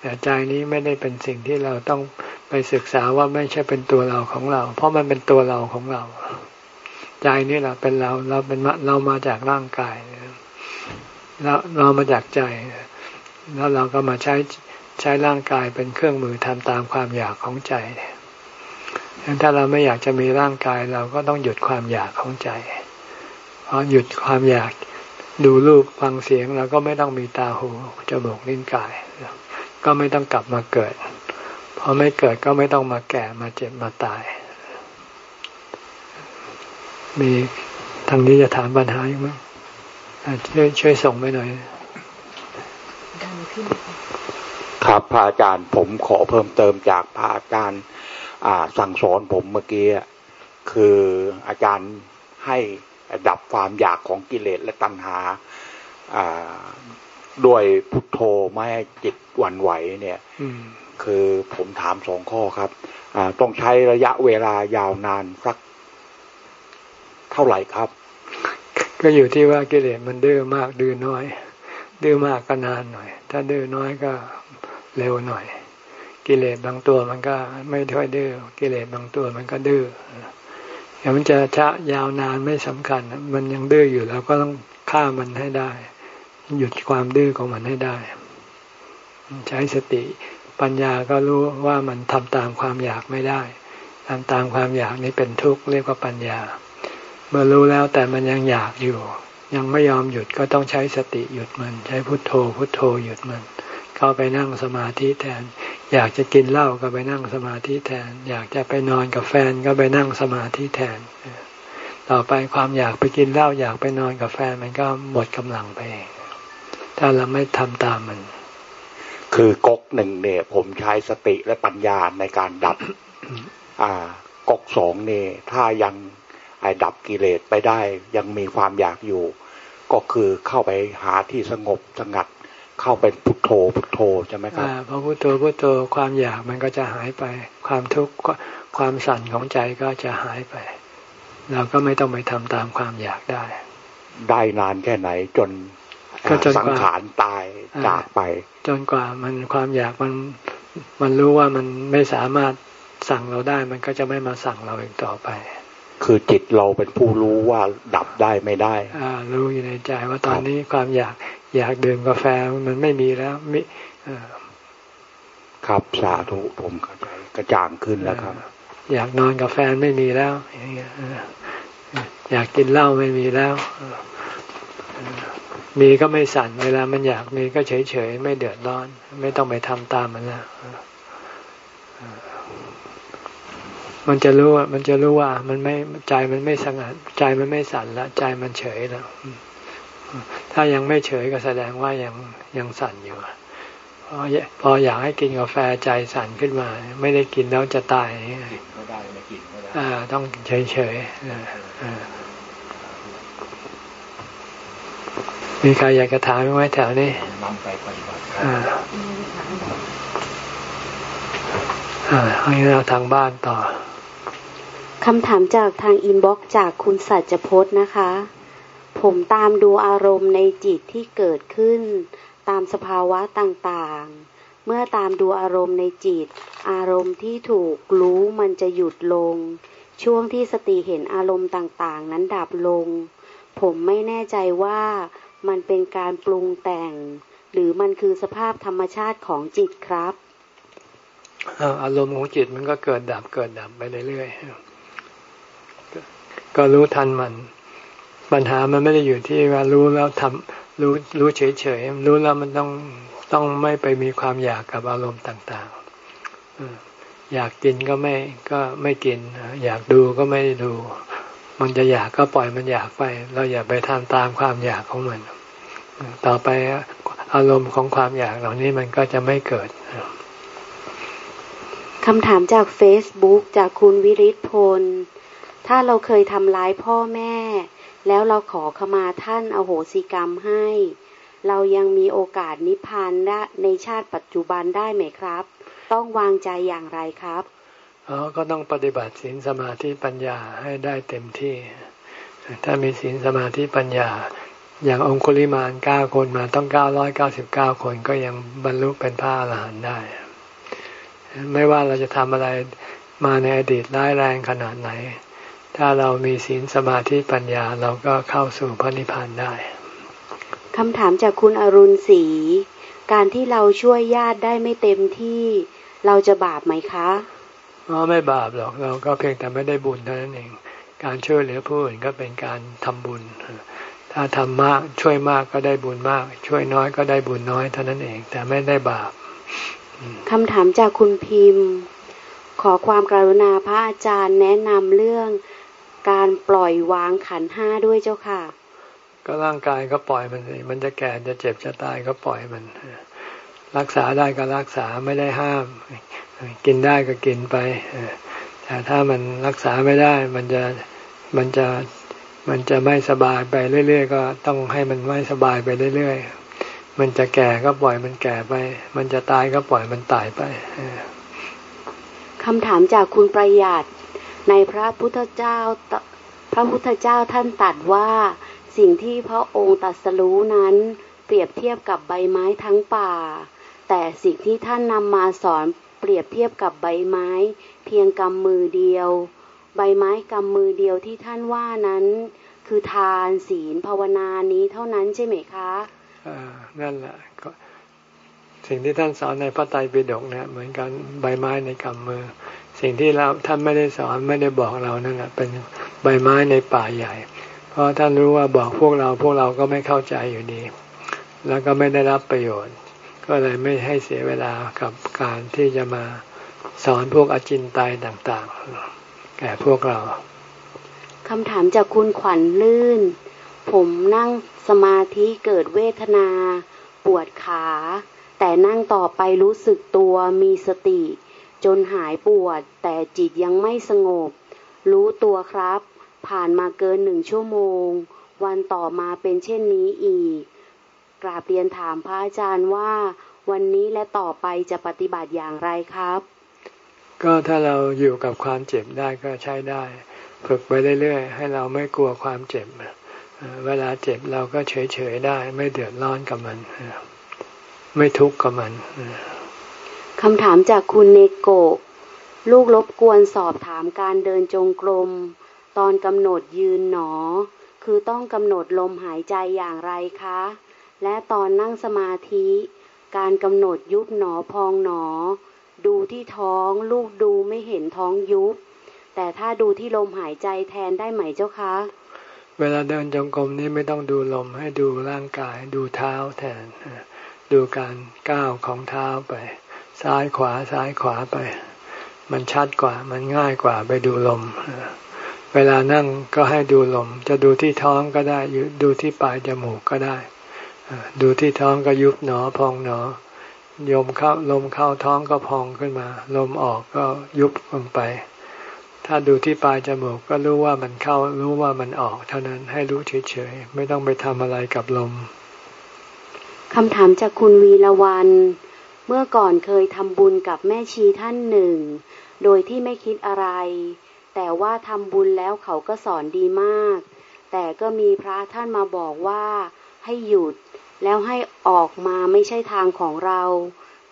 แต่ใจนี้ไม่ได้เป็นสิ่งที่เราต้องไปศึกษาว่าไม่ใช่เป็นตัวเราของเรา เพราะมันเป็นตัวเราของเรา ใจนี่แหละเป็นเราเราเป็นเรามาจากร่างกายเราเรามาจากใจ แล้วเราก็มาใช้ใช้ร่างกายเป็นเครื่องมือทำตามความอยากของใจดังถ้าเราไม่อยากจะมีร่างกายเราก็ต้องหยุดความอยากของใจเพราะหยุดความอยากดูรูปฟังเสียงเราก็ไม่ต้องมีตาหูจมูกลิ้นกาย ก็ไม่ต้องกลับมาเกิดพอไม่เกิดก็ไม่ต้องมาแก่มาเจ็บมาตาย มีทางนี้จะถามปัญหาอยู่ไหมช่วยช่วยส่งไปหน่อย ครับพระอาจารย์ผมขอเพิ่มเติมจากพระอาจารย์อ่าสั่งสอนผมเมื่อกี้คืออาจารย์ให้ดับความอยากของกิเลสและตัณหาด้วยพุทโธไม่ให้จิตหวั่นไหวเนี่ยคือผมถามสองข้อครับต้องใช้ระยะเวลายาวนานสักเท่าไหร่ครับ ก็อยู่ที่ว่ากิเลสมันดื้อมากดื้อน้อย ดื้อมากก็นานหน่อย ถ้าดื้อน้อยก็เร็วหน่อย กิเลสบางตัวมันก็ไม่ค่อยดื้อกิเลสบางตัวมันก็ดื้ออย่ามันจะชะยาวนานไม่สำคัญ มันยังดื้ออยู่แล้วก็ต้องฆ่ามันให้ได้ หยุดความดื้อของมันให้ได้ ใช้สติปัญญาก็รู้ว่ามันทำตามความอยากไม่ได้ทำตามความอยากนี้เป็นทุกข์เรียกว่าปัญญา เมื่อรู้แล้วแต่มันยังอยากอยู่ ยังไม่ยอมหยุดก็ต้องใช้สติหยุดมัน ใช้พุทโธ พุทโธหยุดมัน เข้าไปนั่งสมาธิแทน อยากจะกินเหล้าก็ไปนั่งสมาธิแทน อยากจะไปนอนกับแฟนก็ไปนั่งสมาธิแทน ต่อไปความอยากไปกินเหล้าอยากไปนอนกับแฟนมันก็หมดกำลังไปเองถ้าเราไม่ทำตามมัน คือกกหนึ่งเนี่ย ผมใช้สติและปัญญาในการดับ อ่ากกสองเนี่ยถ้ายัง ดับกิเลสไปได้ ยังมีความอยากอยู่ ก็คือเข้าไปหาที่สงบสงัด เข้าเป็นพุทโธพุทโธใช่ไหมครับพอพุทโธพุทโธความอยากมันก็จะหายไป ความทุกข์ความสั่นของใจก็จะหายไป เราก็ไม่ต้องไปทำตามความอยากได้ ได้นานแค่ไหนจนก็จนสังขารตายจากไป จนกว่ามันความอยากมันมันรู้ว่ามันไม่สามารถสั่งเราได้ มันก็จะไม่มาสั่งเราอีกต่อไป คือจิตเราเป็นผู้รู้ว่าดับได้ไม่ได้ อ่า รู้อยู่ในใจว่าตอนนี้ความอยากอยากดื่มกาแฟมันไม่มีแล้วมิครับสาธุผมเข้าใจกระจ่างขึ้นแล้วครับ อยากนอนกับแฟนไม่มีแล้วอยากกินเหล้าไม่มีแล้ว มีก็ไม่สั่นเวลามันอยากมีก็เฉยเฉยไม่เดือดร้อน ไม่ต้องไปทำตามมันแล้ว มันจะรู้ว่ามันจะรู้ว่า มันไม่ใจมันไม่สงัดใจมันไม่สั่นละใจมันเฉยแล้วถ้ายังไม่เฉยก็แสดงว่ายังยังสั่นอยู่พอพออยากให้กินกาแฟใจสั่นขึ้นมา ไม่ได้กินแล้วจะตายอ่าต้องเฉยเฉยอ่ามีใครอยากจะถามไหมแถวนี้นำไปปฏิบัติอ่าอ่าให้เราทางบ้านต่อ คำถามจากทาง inbox จากคุณสัจพจน์นะคะ ผมตามดูอารมณ์ในจิตที่เกิดขึ้น ตามสภาวะต่างๆ เมื่อตามดูอารมณ์ในจิต อารมณ์ที่ถูกรู้มันจะหยุดลง ช่วงที่สติเห็นอารมณ์ต่างๆ นั้นดับลง ผมไม่แน่ใจว่ามันเป็นการปรุงแต่ง หรือมันคือสภาพธรรมชาติของจิตครับอารมณ์ของจิตมันก็เกิดดับเกิดดับไปเรื่อยๆ ก็รู้ทันมัน ปัญหามันไม่ได้อยู่ที่ว่ารู้แล้วทำรู้รู้เฉยๆรู้แล้วมันต้องต้องไม่ไปมีความอยากกับอารมณ์ต่างๆอยากกินก็ไม่ก็ไม่กิน อยากดูก็ไม่ดู มันจะอยากก็ปล่อยมันอยากไป เราอย่าไปทำตามความอยากของมัน ต่อไปอารมณ์ของความอยากเหล่านี้มันก็จะไม่เกิดคำถามจากเฟซบุ๊กจากคุณวิริศพล ถ้าเราเคยทำร้ายพ่อแม่ แล้วเราขอขมาท่านอโหสิกรรมให้ เรายังมีโอกาสนิพพานในชาติปัจจุบันได้ไหมครับ ต้องวางใจอย่างไรครับอ๋อก็ต้องปฏิบัติศีลสมาธิปัญญาให้ได้เต็มที่ ถ้ามีศีลสมาธิปัญญา อย่างองคุลิมานเก้าคนมาต้องเก้าร้อยเก้าสิบเก้าคนก็ยังบรรลุเป็นพระอรหันต์ได้ ไม่ว่าเราจะทำอะไรมาในอดีตร้ายแรงขนาดไหน ถ้าเรามีศีลสมาธิปัญญาเราก็เข้าสู่พระนิพพานได้คำถามจากคุณอรุณศรีการที่เราช่วยญาติได้ไม่เต็มที่เราจะบาปไหมคะอ๋อไม่บาปหรอกเราก็เพียงแต่ไม่ได้บุญเท่านั้นเอง การช่วยเหลือผู้อื่นก็เป็นการทำบุญ ถ้าทำมากช่วยมากก็ได้บุญมาก ช่วยน้อยก็ได้บุญน้อยเท่านั้นเอง แต่ไม่ได้บาปคำถามจากคุณพิมพ์ ขอความกรุณาพระอาจารย์แนะนำเรื่อง การปล่อยวางขันห้าด้วยเจ้าค่ะ ก็ร่างกายก็ปล่อยมันสิมันจะแก่จะเจ็บจะตายก็ปล่อยมันรักษาได้ก็รักษาไม่ได้ห้าม กินได้ก็กินไปถ้แต่ถ้ามันรักษาไม่ได้ มันจะมันจะมันจะไม่สบายไปเรื่อย ๆ ก็ต้องให้มันไม่สบายไปเรื่อย ๆ มันจะแก่ก็ปล่อยมันแก่ไป มันจะตายก็ปล่อยมันตายไปคำถามจากคุณประหยัด ในพระพุทธเจ้า พระพุทธเจ้าท่านตัดว่าสิ่งที่พระองค์ตัดสรู้นั้น เปรียบเทียบกับใบไม้ทั้งป่า แต่สิ่งที่ท่านนำมาสอนเปรียบเทียบกับใบไม้ เพียงกำมือเดียว ใบไม้กำมือเดียวที่ท่านว่านั้น คือทานศีลภาวนานี้เท่านั้นใช่ไหมคะอ่านั่นแหละสิ่งที่ท่านสอนในพระไตรปิฎกเนี่ยเหมือนกันใบไม้ในกำมือ สิ่งที่เราท่านไม่ได้สอนไม่ได้บอกเรานั่นแหละเป็นใบไม้ในป่าใหญ่ เพราะท่านรู้ว่าบอกพวกเราพวกเราก็ไม่เข้าใจอยู่ดี แล้วก็ไม่ได้รับประโยชน์ ก็เลยไม่ให้เสียเวลากับการที่จะมาสอนพวกอจินไตยต่างๆ แก่พวกเราคำถามจากคุณขวัญลื่น ผมนั่งสมาธิเกิดเวทนา ปวดขา แต่นั่งต่อไปรู้สึกตัวมีสติ จนหายปวด แต่จิตยังไม่สงบ รู้ตัวครับ ผ่านมาเกินหนึ่งชั่วโมง วันต่อมาเป็นเช่นนี้อีก กราบเรียนถามพระอาจารย์ว่า วันนี้และต่อไปจะปฏิบัติอย่างไรครับ ก็ถ้าเราอยู่กับความเจ็บได้ก็ใช้ได้ ฝึกไปเรื่อยๆ ให้เราไม่กลัวความเจ็บ เวลาเจ็บเราก็เฉยๆได้ ไม่เดือดร้อนกับมัน ไม่ทุกข์กับมัน คำถามจากคุณเนโกะลูกรบกวนสอบถามการเดินจงกรม ตอนกำหนดยืนหนอ คือต้องกำหนดลมหายใจอย่างไรคะ และตอนนั่งสมาธิ การกำหนดยุบหนอพองหนอ ดูที่ท้องลูกดูไม่เห็นท้องยุบ แต่ถ้าดูที่ลมหายใจแทนได้ไหมเจ้าคะ เวลาเดินจงกรมนี้ไม่ต้องดูลมให้ดูร่างกายดูเท้าแทน ดูการก้าวของเท้าไป ซ้ายขวาซ้ายขวาไป มันชัดกว่า มันง่ายกว่าไปดูลม เวลานั่งก็ให้ดูลม จะดูที่ท้องก็ได้ดูที่ปลายจมูกก็ได้ ดูที่ท้องก็ยุบหนอพองหนอ ยมเข้าลมเข้าท้องก็พองขึ้นมา ลมออกก็ยุบลงไป ถ้าดูที่ปลายจมูกก็รู้ว่ามันเข้ารู้ว่ามันออก เท่านั้นให้รู้เฉยๆไม่ต้องไปทำอะไรกับลมคำถามจากคุณวีละวัน เมื่อก่อนเคยทำบุญกับแม่ชีท่านหนึ่ง โดยที่ไม่คิดอะไร แต่ว่าทำบุญแล้วเขาก็สอนดีมาก แต่ก็มีพระท่านมาบอกว่าให้หยุดแล้วให้ออกมาไม่ใช่ทางของเรา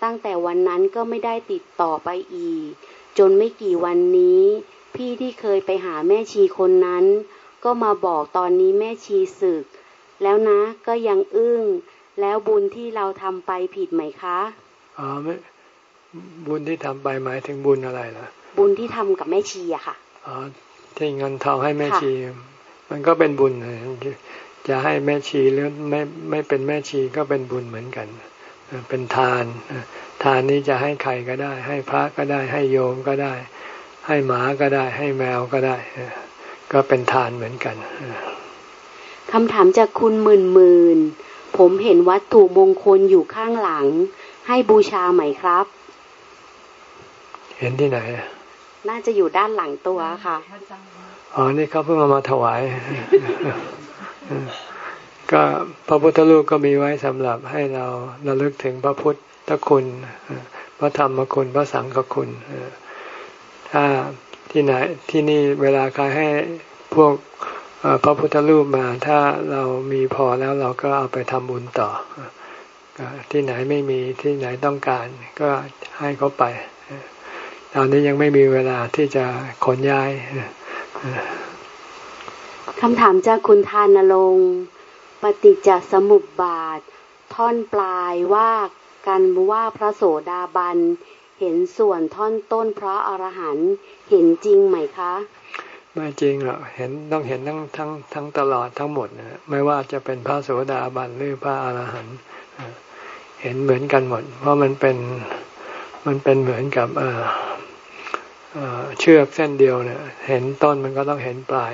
ตั้งแต่วันนั้นก็ไม่ได้ติดต่อไปอีก จนไม่กี่วันนี้ พี่ที่เคยไปหาแม่ชีคนนั้น ก็มาบอกตอนนี้แม่ชีศึก แล้วนะก็ยังอึ้ง แล้วบุญที่เราทำไปผิดไหมคะ อ๋อไม่บุญที่ทำไปหมายถึงบุญอะไรล่ะ บุญที่ทำกับแม่ชีอะค่ะที่เงินทองให้แม่ชี มันก็เป็นบุญจะให้แม่ชีหรือไม่ไม่เป็นแม่ชีก็เป็นบุญเหมือนกัน เป็นทาน ทานนี้จะให้ใครก็ได้ ให้พระก็ได้ ให้โยมก็ได้ ให้หมาก็ได้ ให้แมวก็ได้ ก็เป็นทานเหมือนกันคำถามจากคุณหมื่นหมื่นผมเห็นวัตถุมงคลอยู่ข้างหลัง ให้บูชาไหมครับ เห็นที่ไหน น่าจะอยู่ด้านหลังตัวค่ะอ๋อนี่เขาเพิ่งมามาถวาย ก็พระพุทธรูปก็มีไว้สำหรับให้เราระลึกถึงพระพุทธคุณ พระธรรมคุณ พระสังฆคุณ ถ้าที่ไหนที่นี่เวลาใครให้พวกพระพุทธรูปมา ถ้าเรามีพอแล้วเราก็เอาไปทำบุญต่อ ที่ไหนไม่มีที่ไหนต้องการ ก็ให้เขาไป ตอนนี้ยังไม่มีเวลาที่จะขนย้ายคำถามจากคุณทานลง ปฏิจจสมุปบาท ท่อนปลายว่ากันว่าพระโสดาบัน เห็นส่วนท่อนต้นพระอรหันต์เห็นจริงไหมคะ ไม่จริงหรอกเห็นต้องเห็นทั้งทั้งทั้งตลอดทั้งหมดนะไม่ว่าจะเป็นพระโสดาบันหรือพระอรหันต์ เห็นเหมือนกันหมด เพราะมันเป็นมันเป็นเหมือนกับเออเชือกเส้นเดียวเนี่ย เห็นต้นมันก็ต้องเห็นปลาย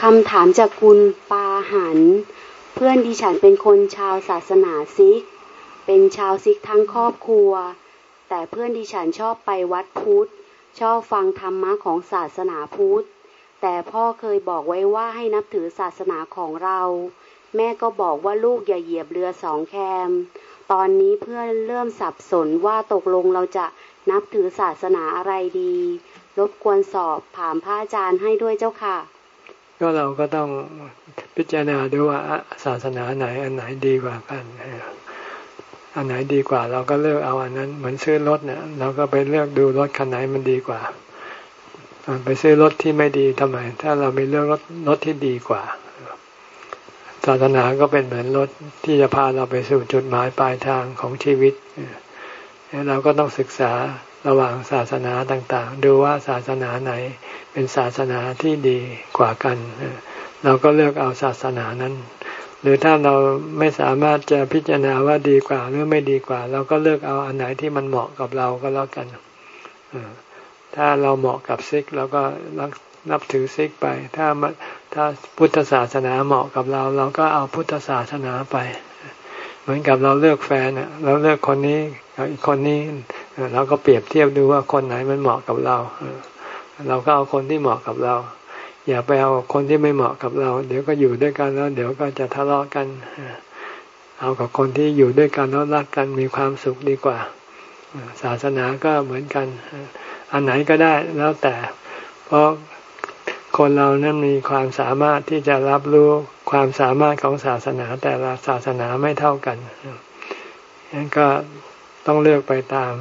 คำถามจากคุณปาหัน เพื่อนดิฉันเป็นคนชาวศาสนาซิก เป็นชาวซิกทั้งครอบครัว แต่เพื่อนดิฉันชอบไปวัดพุทธ ชอบฟังธรรมะของศาสนาพุทธ แต่พ่อเคยบอกไว้ว่าให้นับถือศาสนาของเรา แม่ก็บอกว่าลูกอย่าเหยียบเรือสองแคม ตอนนี้เพื่อนเริ่มสับสนว่าตกลงเราจะนับถือศาสนาอะไรดี รบกวนสอบถามพระอาจารย์ให้ด้วยเจ้าค่ะ ก็เราก็ต้องพิจารณาดูว่าศาสนาไหนอันไหนดีกว่ากันอันไหนดีกว่า เราก็เลือกเอาอันนั้น เหมือนซื้อรถเนี่ยเราก็ไปเลือกดูรถคันไหนมันดีกว่า ไปซื้อรถที่ไม่ดีทำไม ถ้าเราไปเลือกรถรถที่ดีกว่า ศาสนาก็เป็นเหมือนรถที่จะพาเราไปสู่จุดหมายปลายทางของชีวิต เราก็ต้องศึกษาระหว่างศาสนาต่างๆ ดูว่าศาสนาไหนเป็นศาสนาที่ดีกว่ากัน เราก็เลือกเอาศาสนานั้น หรือถ้าเราไม่สามารถจะพิจารณาว่าดีกว่าหรือไม่ดีกว่า เราก็เลือกเอาอันไหนที่มันเหมาะกับเราก็แล้วกัน ถ้าเราเหมาะกับซิกเราก็นับถือซิกไป ถ้า ถ้าพุทธศาสนาเหมาะกับเรา เราก็เอาพุทธศาสนาไป เหมือนกับเราเลือกแฟนเราเลือกคนนี้กับอีกคนนี้เราก็เปรียบเทียบดูว่าคนไหนมันเหมาะกับเรา เราก็เอาคนที่เหมาะกับเรา อย่าไปเอาคนที่ไม่เหมาะกับเรา เดี๋ยวก็อยู่ด้วยกันแล้ว เดี๋ยวก็จะทะเลาะกัน เอากับคนที่อยู่ด้วยกันแล้วรักกันมีความสุขดีกว่า ศาสนาก็เหมือนกัน อันไหนก็ได้แล้วแต่ เพราะ คนเรานั้นมีความสามารถที่จะรับรู้ความสามารถของศาสนาแต่ละศาสนาไม่เท่ากันนั้นก็ต้องเลือกไปตาม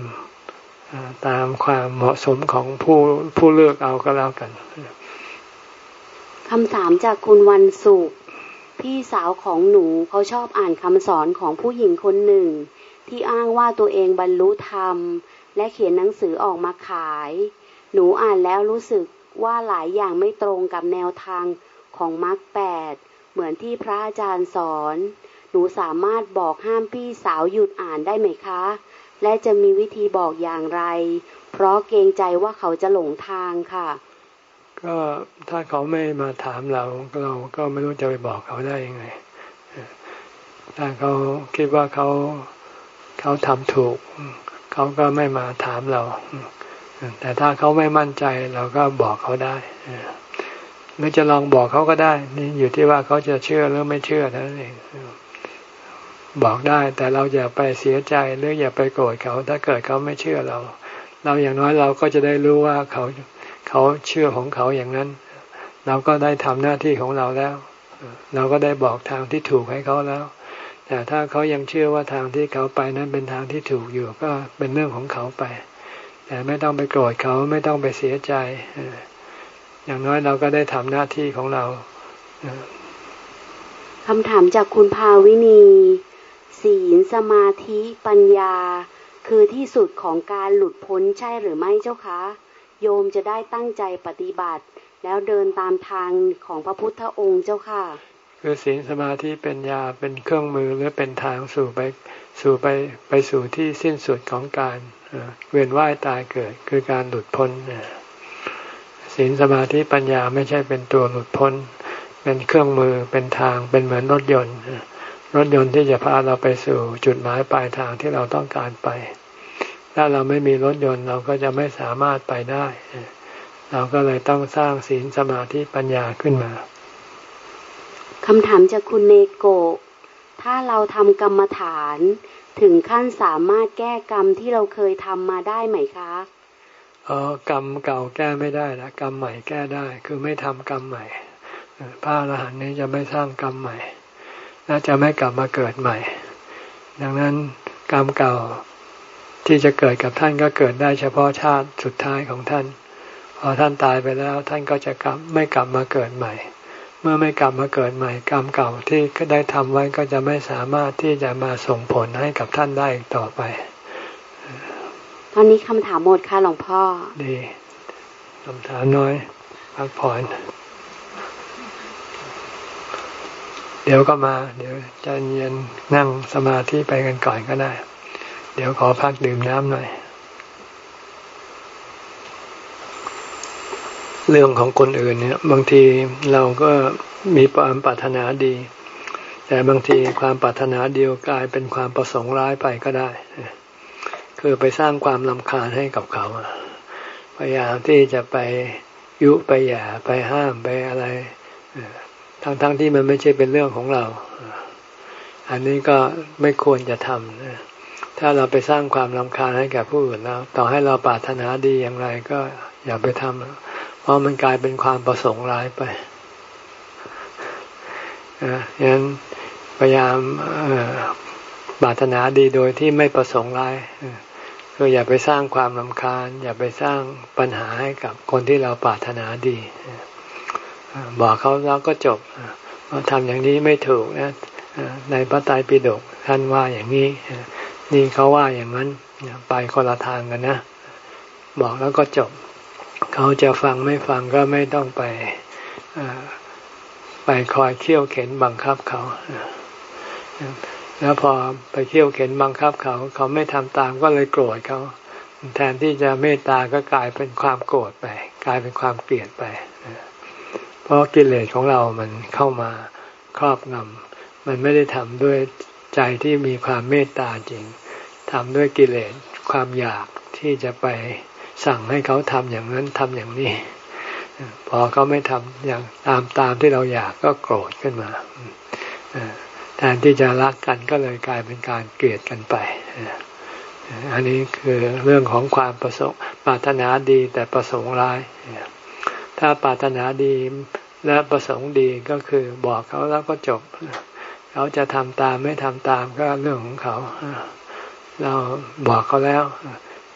ตามความเหมาะสมของผู้ผู้เลือกเอาก็แล้วกันคำถามจากคุณวันสุขพี่สาวของหนูเขาชอบอ่านคำสอนของผู้หญิงคนหนึ่ง ที่อ้างว่าตัวเองบรรลุธรรม และเขียนหนังสือออกมาขาย หนูอ่านแล้วรู้สึก ว่าหลายอย่างไม่ตรงกับแนวทางของมรรคแปดเหมือนที่พระอาจารย์สอน หนูสามารถบอกห้ามพี่สาวหยุดอ่านได้ไหมคะ และจะมีวิธีบอกอย่างไร เพราะเกรงใจว่าเขาจะหลงทางค่ะ ก็ถ้าเขาไม่มาถามเราเราก็ไม่รู้จะไปบอกเขาได้ยังไง ถ้าเขาคิดว่าเขาเขาทำถูก เขาก็ไม่มาถามเรา แต่ถ้าเขาไม่มั่นใจเราก็บอกเขาได้หรือจะลองบอกเขาก็ได้ นี่อยู่ที่ว่าเขาจะเชื่อหรือไม่เชื่อนั่นเองบอกได้ แต่เราอย่าไปเสียใจหรืออย่าไปโกรธเขา ถ้าเกิดเขาไม่เชื่อเรา เราอย่างน้อยเราก็จะได้รู้ว่าเขาเขาเชื่อของเขาอย่างนั้น เราก็ได้ทำหน้าที่ของเราแล้ว เราก็ได้บอกทางที่ถูกให้เขาแล้ว แต่ถ้าเขายังเชื่อว่าทางที่เขาไปนั้นเป็นทางที่ถูกอยู่ก็เป็นเรื่องของเขาไป ไม่ต้องไปโกรธเขาไม่ต้องไปเสียใจ อย่างน้อยเราก็ได้ทำหน้าที่ของเราคำถามจากคุณภาวินี ศีลสมาธิปัญญา คือที่สุดของการหลุดพ้นใช่หรือไม่เจ้าคะ โยมจะได้ตั้งใจปฏิบัติ แล้วเดินตามทางของพระพุทธองค์เจ้าค่ะ คือศีลสมาธิปัญญาเป็นเครื่องมือหรือเป็นทางสู่ไปสู่ไปไปสู่ที่สิ้นสุดของการ เวียนว่ายตายเกิดคือการหลุดพ้นศีลสมาธิปัญญาไม่ใช่เป็นตัวหลุดพ้น เป็นเครื่องมือเป็นทางเป็นเหมือนรถยนต์รถยนต์ที่จะพาเราไปสู่จุดหมายปลายทางที่เราต้องการไป ถ้าเราไม่มีรถยนต์เราก็จะไม่สามารถไปได้ เราก็เลยต้องสร้างศีลสมาธิปัญญาขึ้นมาคำถามจากคุณเนโก ถ้าเราทำกรรมฐาน ถึงขั้นสามารถแก้กรรมที่เราเคยทำมาได้ไหมคะอ๋อกรรมเก่าแก้ไม่ได้ละกรรมใหม่แก้ได้ คือไม่ทำกรรมใหม่พระอรหันต์นี้จะไม่สร้างกรรมใหม่ และจะไม่กลับมาเกิดใหม่ ดังนั้นกรรมเก่าที่จะเกิดกับท่านก็เกิดได้เฉพาะชาติสุดท้ายของท่าน พอท่านตายไปแล้วท่านก็จะกลับไม่กลับมาเกิดใหม่ เมื่อไม่กลับมาเกิดใหม่ กรรมเก่าที่ได้ทำไว้ก็จะไม่สามารถที่จะมาส่งผลให้กับท่านได้อีกต่อไป ตอนนี้คำถามหมดค่ะหลวงพ่อ ดีคำถามน้อยพักผ่อนเดี๋ยวก็มา เดี๋ยวจะเย็นนั่งสมาธิไปกันก่อนก็ได้ เดี๋ยวขอพักดื่มน้ำหน่อย เรื่องของคนอื่นเนี่ยบางทีเราก็มีความปรารถนาดี แต่บางทีความปรารถนาเดียวกลายเป็นความประสงค์ร้ายไปก็ได้คคือไปสร้างความลำคาญให้กับเขาพยายามที่จะไปยุไปหย่าไปห้ามไปอะไรทั้งๆทที่มันไม่ใช่เป็นเรื่องของเรา อันนี้ก็ไม่ควรจะทำถ้าเราไปสร้างความลำคาญให้แก่ผู้อื่นแล้ว ต่อให้เราปรารถนาดีอย่างไรก็อย่าไปทำ เพราะมันกลายเป็นความประสงค์ร้ายไปนะงั้นพยายามปรารถนาดีโดยที่ไม่ประสงค์ร้ายคืออย่าไปสร้างความลำคาญ อย่าไปสร้างปัญหาให้กับคนที่เราปรารถนาดี บอกเขาแล้วก็จบว่าทำอย่างนี้ไม่ถูกนะในพระไตรปิฎกท่านว่าอย่างนี้ นี่เขาว่าอย่างนั้นไปคนละทางกันนะ บอกแล้วก็จบ เขาจะฟังไม่ฟังก็ไม่ต้องไปไปคอยเขี่ยวเข็นบังคับเขา แล้วพอไปเขี่ยวเข็นบังคับเขา เขาไม่ทำตามก็เลยโกรธเขาแทนที่จะเมตตาก็กลายเป็นความโกรธไป กลายเป็นความเกลียดไป เพราะกิเลสของเรามันเข้ามาครอบงำมันไม่ได้ทำด้วยใจที่มีความเมตตาจริงทำด้วยกิเลสความอยากที่จะไป สั่งให้เขาทำอย่างนั้นทำอย่างนี้ พอเขาไม่ทำอย่างตามตามที่เราอยากก็โกรธขึ้นมาแทนที่จะรักกันก็เลยกลายเป็นการเกลียดกันไป อันนี้คือเรื่องของความประสงค์ปรารถนาดีแต่ประสงค์ร้าย ถ้าปรารถนาดีและประสงค์ดีก็คือบอกเขาแล้วก็จบ เขาจะทำตามไม่ทำตามก็เรื่องของเขา เราบอกเขาแล้ว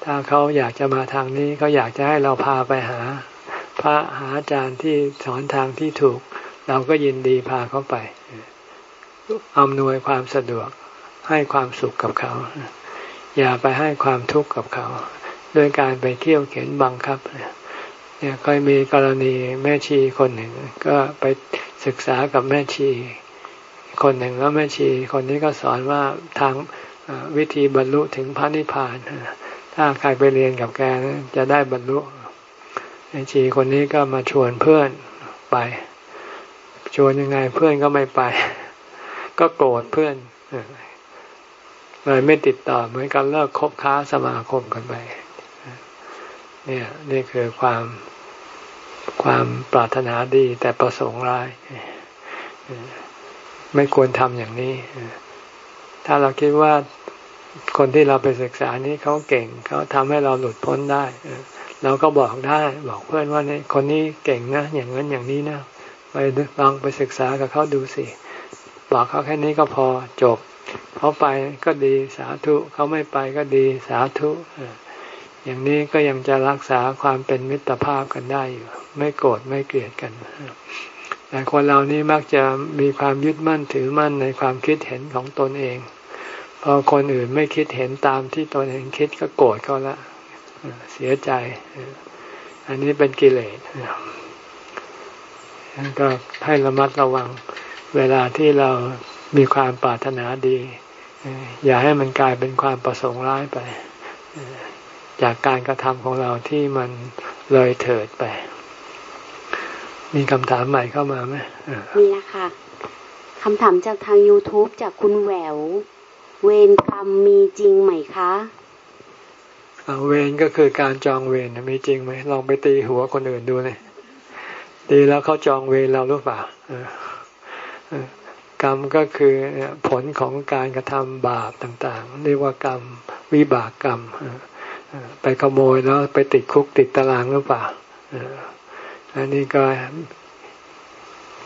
ถ้าเขาอยากจะมาทางนี้เขาอยากจะให้เราพาไปหา พระหาอาจารย์ที่สอนทางที่ถูก เราก็ยินดีพาเขาไปอำนวยความสะดวกให้ความสุขกับเขา อย่าไปให้ความทุกข์กับเขาด้วยการไปเคี่ยวเข็นบังคับเนี่ยเคยมีกรณีแม่ชีคนหนึ่ง ก็ไปศึกษากับแม่ชี คนหนึ่งแล้วแม่ชี คนนี้ก็สอนว่าทางวิธีบรรลุถึงพระนิพพาน ถ้าใครไปเรียนกับแกจะได้บรรลุแม่ชีคนนี้ก็มาชวนเพื่อนไป ชวนยังไงเพื่อนก็ไม่ไป ก็โกรธเพื่อนเลยไม่ติดต่อเหมือนกันเลิกคบค้าสมาคมกันไปเนี่ย นี่คือความความปรารถนาดีแต่ประสงค์ร้าย ไม่ควรทำอย่างนี้ ถ้าเราคิดว่า คนที่เราไปศึกษานี้เขาเก่งเขาทำให้เราหลุดพ้นได้เราก็บอกได้บอกเพื่อนว่านี่คนนี้เก่งนะ อย่างนั้นอย่างนี้นะไปลองไปศึกษากับเขาดูสิบอกเขาแค่นี้ก็พอจบเขาไปก็ดีสาธุเขาไม่ไปก็ดีสาธุอย่างนี้ก็ยังจะรักษาความเป็นมิตรภาพกันได้อยู่ไม่โกรธไม่เกลียดกันแต่คนเรานี้มักจะมีความยึดมั่นถือมั่นในความคิดเห็นของตนเอง อคนอื่นไม่คิดเห็นตามที่ตนเองคิดก็โกรธเขาละเสียใจ อันนี้เป็นกิเลสก็ให้ระมัดระวังเวลาที่เรามีความปรารถนาดี อย่าให้มันกลายเป็นความประสงค์ร้ายไป จากการกระทำของเราที่มันเลยเถิดไป มีคำถามใหม่เข้ามาไหมมีนะคะคำถามจากทาง YouTube จากคุณแหวว เวรกรรมมีจริงไหมคะเวรก็คือการจองเวรมีจริงไหมลองไปตีหัวคนอื่นดูเลยตีแล้วเขาจองเวรเราหรือเปล่ากรรมก็คือผลของการกระทำบาปต่างๆ เรียกว่ากรรมวิบากกรรมไปขโมยแล้วไปติดคุกติดตารางหรือเปล่าอันนี้ก็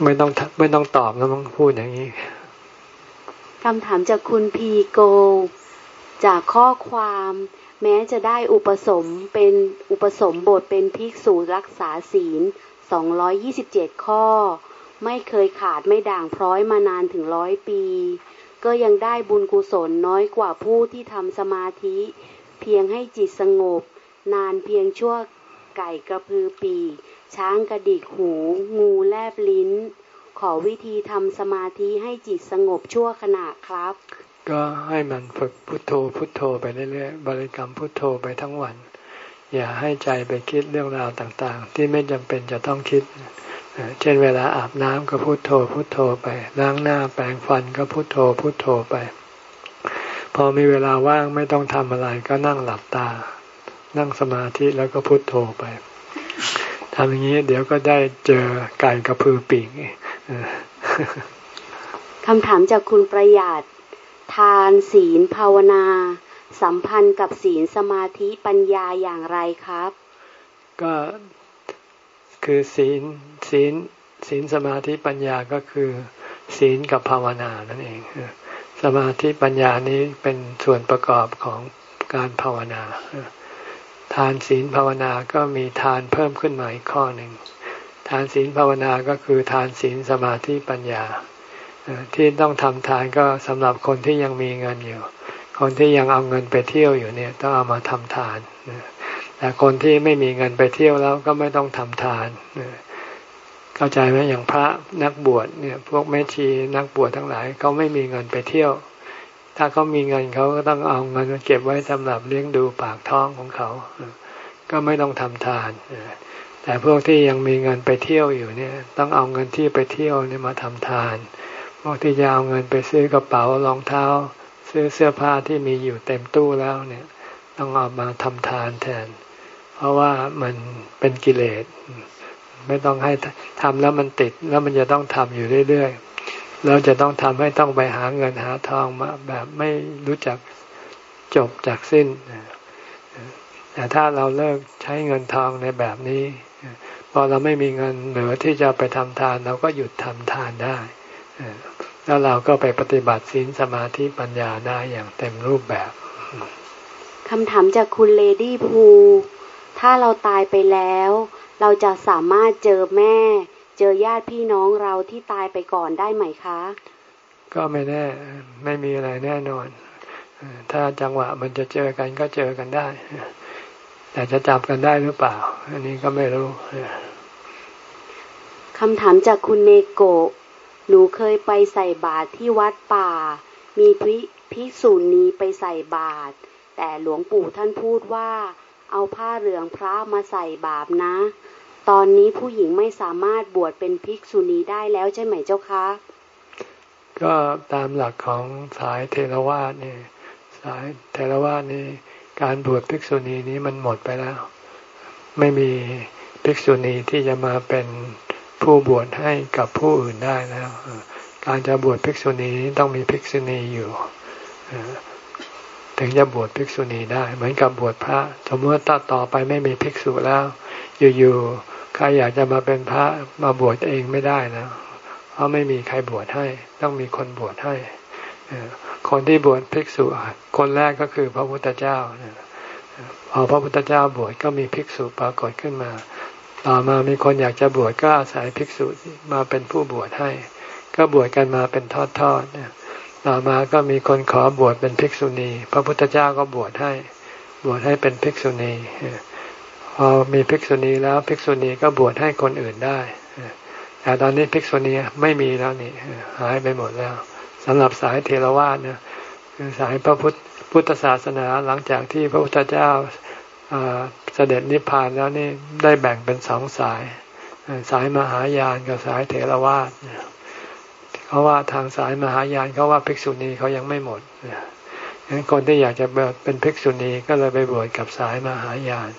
ไม่ต้องไม่ต้องตอบแล้วต้องพูดอย่างนี้ คำถามจากคุณพีโก จากข้อความแม้จะได้อุปสมเป็นอุปสมบทเป็นภิกษุรักษาศีลสองร้อยยี่สิบเจ็ดข้อ ไม่เคยขาดไม่ด่างพร้อยมานานถึงร้อยปี ก็ยังได้บุญกุศลน้อยกว่าผู้ที่ทำสมาธิ เพียงให้จิตสงบ นานเพียงชั่วไก่กระพือปี ช้างกระดิกหู งูแลบลิ้น ขอวิธีทำสมาธิให้จิตสงบชั่วขณะครับ ก็ให้มันฝึกพุทโธพุทโธไปเรื่อยๆ บริกรรมพุทโธไปทั้งวัน อย่าให้ใจไปคิดเรื่องราวต่างๆ ที่ไม่จำเป็นจะต้องคิด เช่นเวลาอาบน้ำก็พุทโธพุทโธไป ล้างหน้าแปรงฟันก็พุทโธพุทโธไป พอมีเวลาว่างไม่ต้องทำอะไรก็นั่งหลับตา นั่งสมาธิแล้วก็พุทโธไป ทำอย่างนี้เดี๋ยวก็ได้เจอไก่กระพือปีกคำถามจากคุณประหยัดทานศีลภาวนา สัมพันธ์กับศีลสมาธิปัญญาอย่างไรครับ ก็คือศีลศีลศีลสมาธิปัญญาก็คือ ศีลกับภาวนานั่นเอง สมาธิปัญญานี้เป็นส่วนประกอบของการภาวนา ทานศีลภาวนาก็มีทานเพิ่มขึ้นมาอีกข้อหนึ่ง ทานศีลภาวนาก็คือทานศีลสมาธิปัญญา ที่ต้องทำทานก็สำหรับคนที่ยังมีเงินอยู่ คนที่ยังเอาเงินไปเที่ยวอยู่เนี่ยต้องเอามาทำทาน แต่คนที่ไม่มีเงินไปเที่ยวแล้วก็ไม่ต้องทำทานเข้าใจไหมอย่างพระนักบวชเนี่ยพวกแม่ชีนักบวชทั้งหลายเขาไม่มีเงินไปเที่ยว ถ้าเขามีเงินเขาก็ต้องเอาเงินเก็บไว้สำหรับเลี้ยงดูปากท้องของเขา ก็ไม่ต้องทำทาน แต่พวกที่ยังมีเงินไปเที่ยวอยู่เนี่ย ต้องเอาเงินที่ไปเที่ยวเนี่ยมาทำทาน พวกที่จะเอาเงินไปซื้อกระเป๋ารองเท้า ซื้อเสื้อผ้าที่มีอยู่เต็มตู้แล้วเนี่ย ต้องเอามาทำทานแทน เพราะว่ามันเป็นกิเลส ไม่ต้องให้ทำแล้วมันติดแล้วมันจะต้องทำอยู่เรื่อยๆ เราจะต้องทำให้ต้องไปหาเงินหาทองมาแบบไม่รู้จักจบจากสิ้น แต่ถ้าเราเลิกใช้เงินทองในแบบนี้ พอเราไม่มีเงินเหลือที่จะไปทำทาน เราก็หยุดทำทานได้ แล้วเราก็ไปปฏิบัติศีลสมาธิปัญญาได้อย่างเต็มรูปแบบคำถามจากคุณเลดี้ภูถ้าเราตายไปแล้ว เราจะสามารถเจอแม่ เจอญาติพี่น้องเราที่ตายไปก่อนได้ไหมคะ ก็ไม่แน่ ไม่มีอะไรแน่นอนถ้าจังหวะมันจะเจอกันก็เจอกันได้ แต่จะจับกันได้หรือเปล่า อันนี้ก็ไม่รู้คำถามจากคุณเนโกะหนูเคยไปใส่บาตรที่วัดป่า มีพิพิสูจนีไปใส่บาตรแต่หลวงปู่ท่านพูดว่า เอาผ้าเหลืองพระมาใส่บาปนะ ตอนนี้ผู้หญิงไม่สามารถบวชเป็นภิกษุณีได้แล้วใช่ไหมเจ้าคะ ก็ตามหลักของสายเทรวาสนี่สายเทรวาสนี่การบวชภิกษุณีนี้มันหมดไปแล้ว ไม่มีภิกษุณีที่จะมาเป็นผู้บวชให้กับผู้อื่นได้แล้วการจะบวชภิกษุณีต้องมีภิกษุณีอยู่ถึงจะบวชภิกษุณีได้ เหมือนกับบวชพระ สมมติว่าต่อไปไม่มีภิกษุแล้ว อยู่ๆใครอยากจะมาเป็นพระมาบวชเองไม่ได้นะเพราะไม่มีใครบวชให้ ต้องมีคนบวชให้คนที่บวชภิกษุคนแรกก็คือพระพุทธเจ้าพอพระพุทธเจ้าบวชก็มีภิกษุปรากฏขึ้นมา ต่อมามีคนอยากจะบวชก็อาศัยภิกษุมาเป็นผู้บวชให้ ก็บวชกันมาเป็นทอดๆต่อมาก็มีคนขอบวชเป็นภิกษุณี พระพุทธเจ้าก็บวชให้ บวชให้เป็นภิกษุณี พอมีภิกษุณีแล้วภิกษุณีก็บวชให้คนอื่นได้แต่ตอนนี้ภิกษุณีไม่มีแล้วนี่หายไปหมดแล้วสำหรับสายเทรวาสเนี่ยคือสายพระพุทธพุทธศาสนาหลังจากที่พระพุทธเจ้าเสด็จนิพพานแล้วนี่ได้แบ่งเป็นสองสาย สายมหายานกับสายเทรวาสเขาว่าทางสายมหายานเขาว่าภิกษุณีเขายังไม่หมดคนที่อยากจะเป็นภิกษุณีก็เลยไปบวชกับสายมหายาน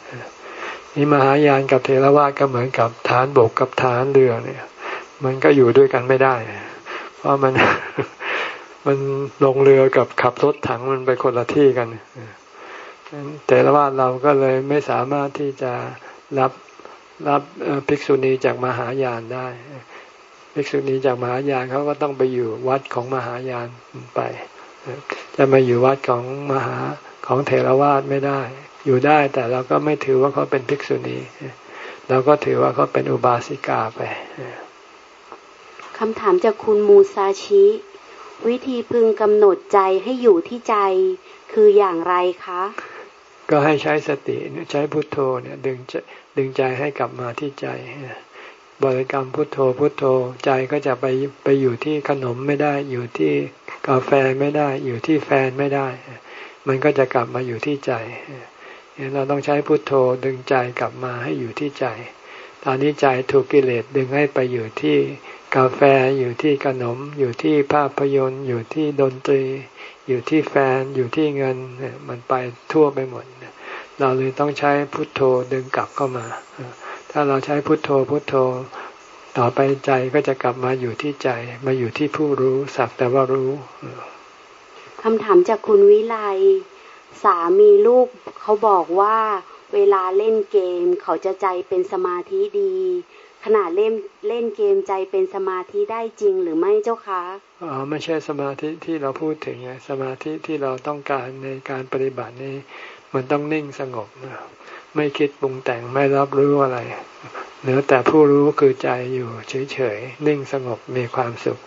นี่มหายานกับเทรวาก็เหมือนกับฐานบกกับฐานเรือเนี่ย มันก็อยู่ด้วยกันไม่ได้ เพราะมันมันลงเรือกับขับรถถังมันไปคนละที่กันเทรวาเราก็เลยไม่สามารถที่จะรับรับภิกษุณีจากมหายานได้ภิกษุณีจากมหายานเขาก็ต้องไปอยู่วัดของมหายานไป จะมาอยู่วัดของมหาของเทรวาสไม่ได้ อยู่ได้แต่เราก็ไม่ถือว่าเขาเป็นภิกษุณีเราก็ถือว่าเขาเป็นอุบาสิกาไปคำถามจากคุณมูซาชิ วิธีพึงกำหนดใจให้อยู่ที่ใจคืออย่างไรคะ ก็ให้ใช้สติใช้พุทโธเนี่ยดึงดึงใจให้กลับมาที่ใจบริกรรมพุทโธพุทโธใจก็จะไปไปอยู่ที่ขนมไม่ได้ อยู่ที่กาแฟไม่ได้ อยู่ที่แฟนไม่ได้ มันก็จะกลับมาอยู่ที่ใจ เราต้องใช้พุทโธดึงใจกลับมาให้อยู่ที่ใจ ตอนนี้ใจถูกกิเลสดึงให้ไปอยู่ที่กาแฟอยู่ที่ขนม อยู่ที่ภาพยนตร์ อยู่ที่ดนตรี อยู่ที่แฟนอยู่ที่เงินมันไปทั่วไปหมด เราเลยต้องใช้พุทโธดึงกลับเข้ามา ถ้าเราใช้พุทโธพุทโธต่อไปใจก็จะกลับมาอยู่ที่ใจมาอยู่ที่ผู้รู้สักแต่ว่ารู้คำถามจากคุณวิไล สามีลูกเขาบอกว่าเวลาเล่นเกมเขาจะใจเป็นสมาธิดีขณะเล่นเล่นเกมใจเป็นสมาธิได้จริงหรือไม่เจ้าคะอ๋อไม่ใช่สมาธิที่เราพูดถึงไงสมาธิที่เราต้องการในการปฏิบัตินี้ มันต้องนิ่งสงบไม่คิดปรุงแต่งไม่รับรู้อะไรเหนือแต่ผู้รู้คือใจอยู่เฉยๆนิ่งสงบมีความสุข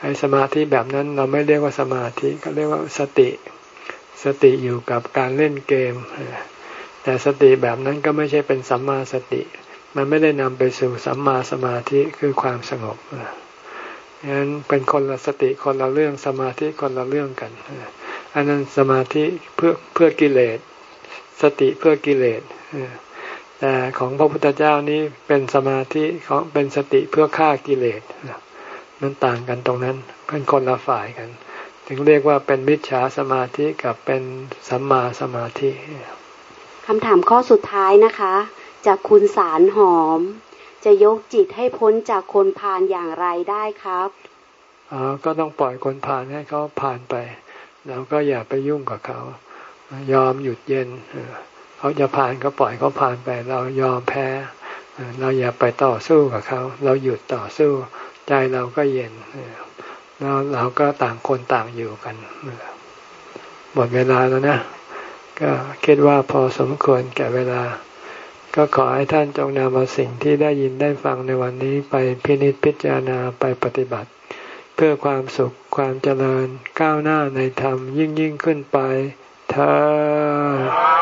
ไอ้สมาธิแบบนั้นเราไม่เรียกว่าสมาธิก็เรียกว่าสติ สติอยู่กับการเล่นเกม แต่สติแบบนั้นก็ไม่ใช่เป็นสัมมาสติ มันไม่ได้นำไปสู่สัมมาสมาธิคือความสงบฉะนั้นเป็นคนละสติคนละเรื่องสมาธิคนละเรื่องกันอันนั้นสมาธิเพื่อเพื่อกิเลส สติเพื่อกิเลสแต่ของพระพุทธเจ้านี้เป็นสมาธิของเป็นสติเพื่อฆ่ากิเลสมันต่างกันตรงนั้นเป็นคนละฝ่ายกัน ถึงเรียกว่าเป็นมิจฉาสมาธิกับเป็นสัมมาสมาธิคำถามข้อสุดท้ายนะคะ จากคุณสารหอม จะยกจิตให้พ้นจากคนผ่านอย่างไรได้ครับอ๋อก็ต้องปล่อยคนผ่านให้เขาผ่านไปเราก็อย่าไปยุ่งกับเขา ยอมหยุดเย็นเขาจะผ่านก็ปล่อยเขาผ่านไป เรายอมแพ้ เราอย่าไปต่อสู้กับเขา เราหยุดต่อสู้ ใจเราก็เย็น แล้วเราก็ต่างคนต่างอยู่กันหมดเวลาแล้วนะ ก็คิดว่าพอสมควรแก่เวลา ก็ขอให้ท่านจงนำเอาสิ่งที่ได้ยินได้ฟังในวันนี้ไปพินิจพิจารณาไปปฏิบัติ เพื่อความสุขความเจริญก้าวหน้าในธรรมยิ่งยิ่งขึ้นไปเธอ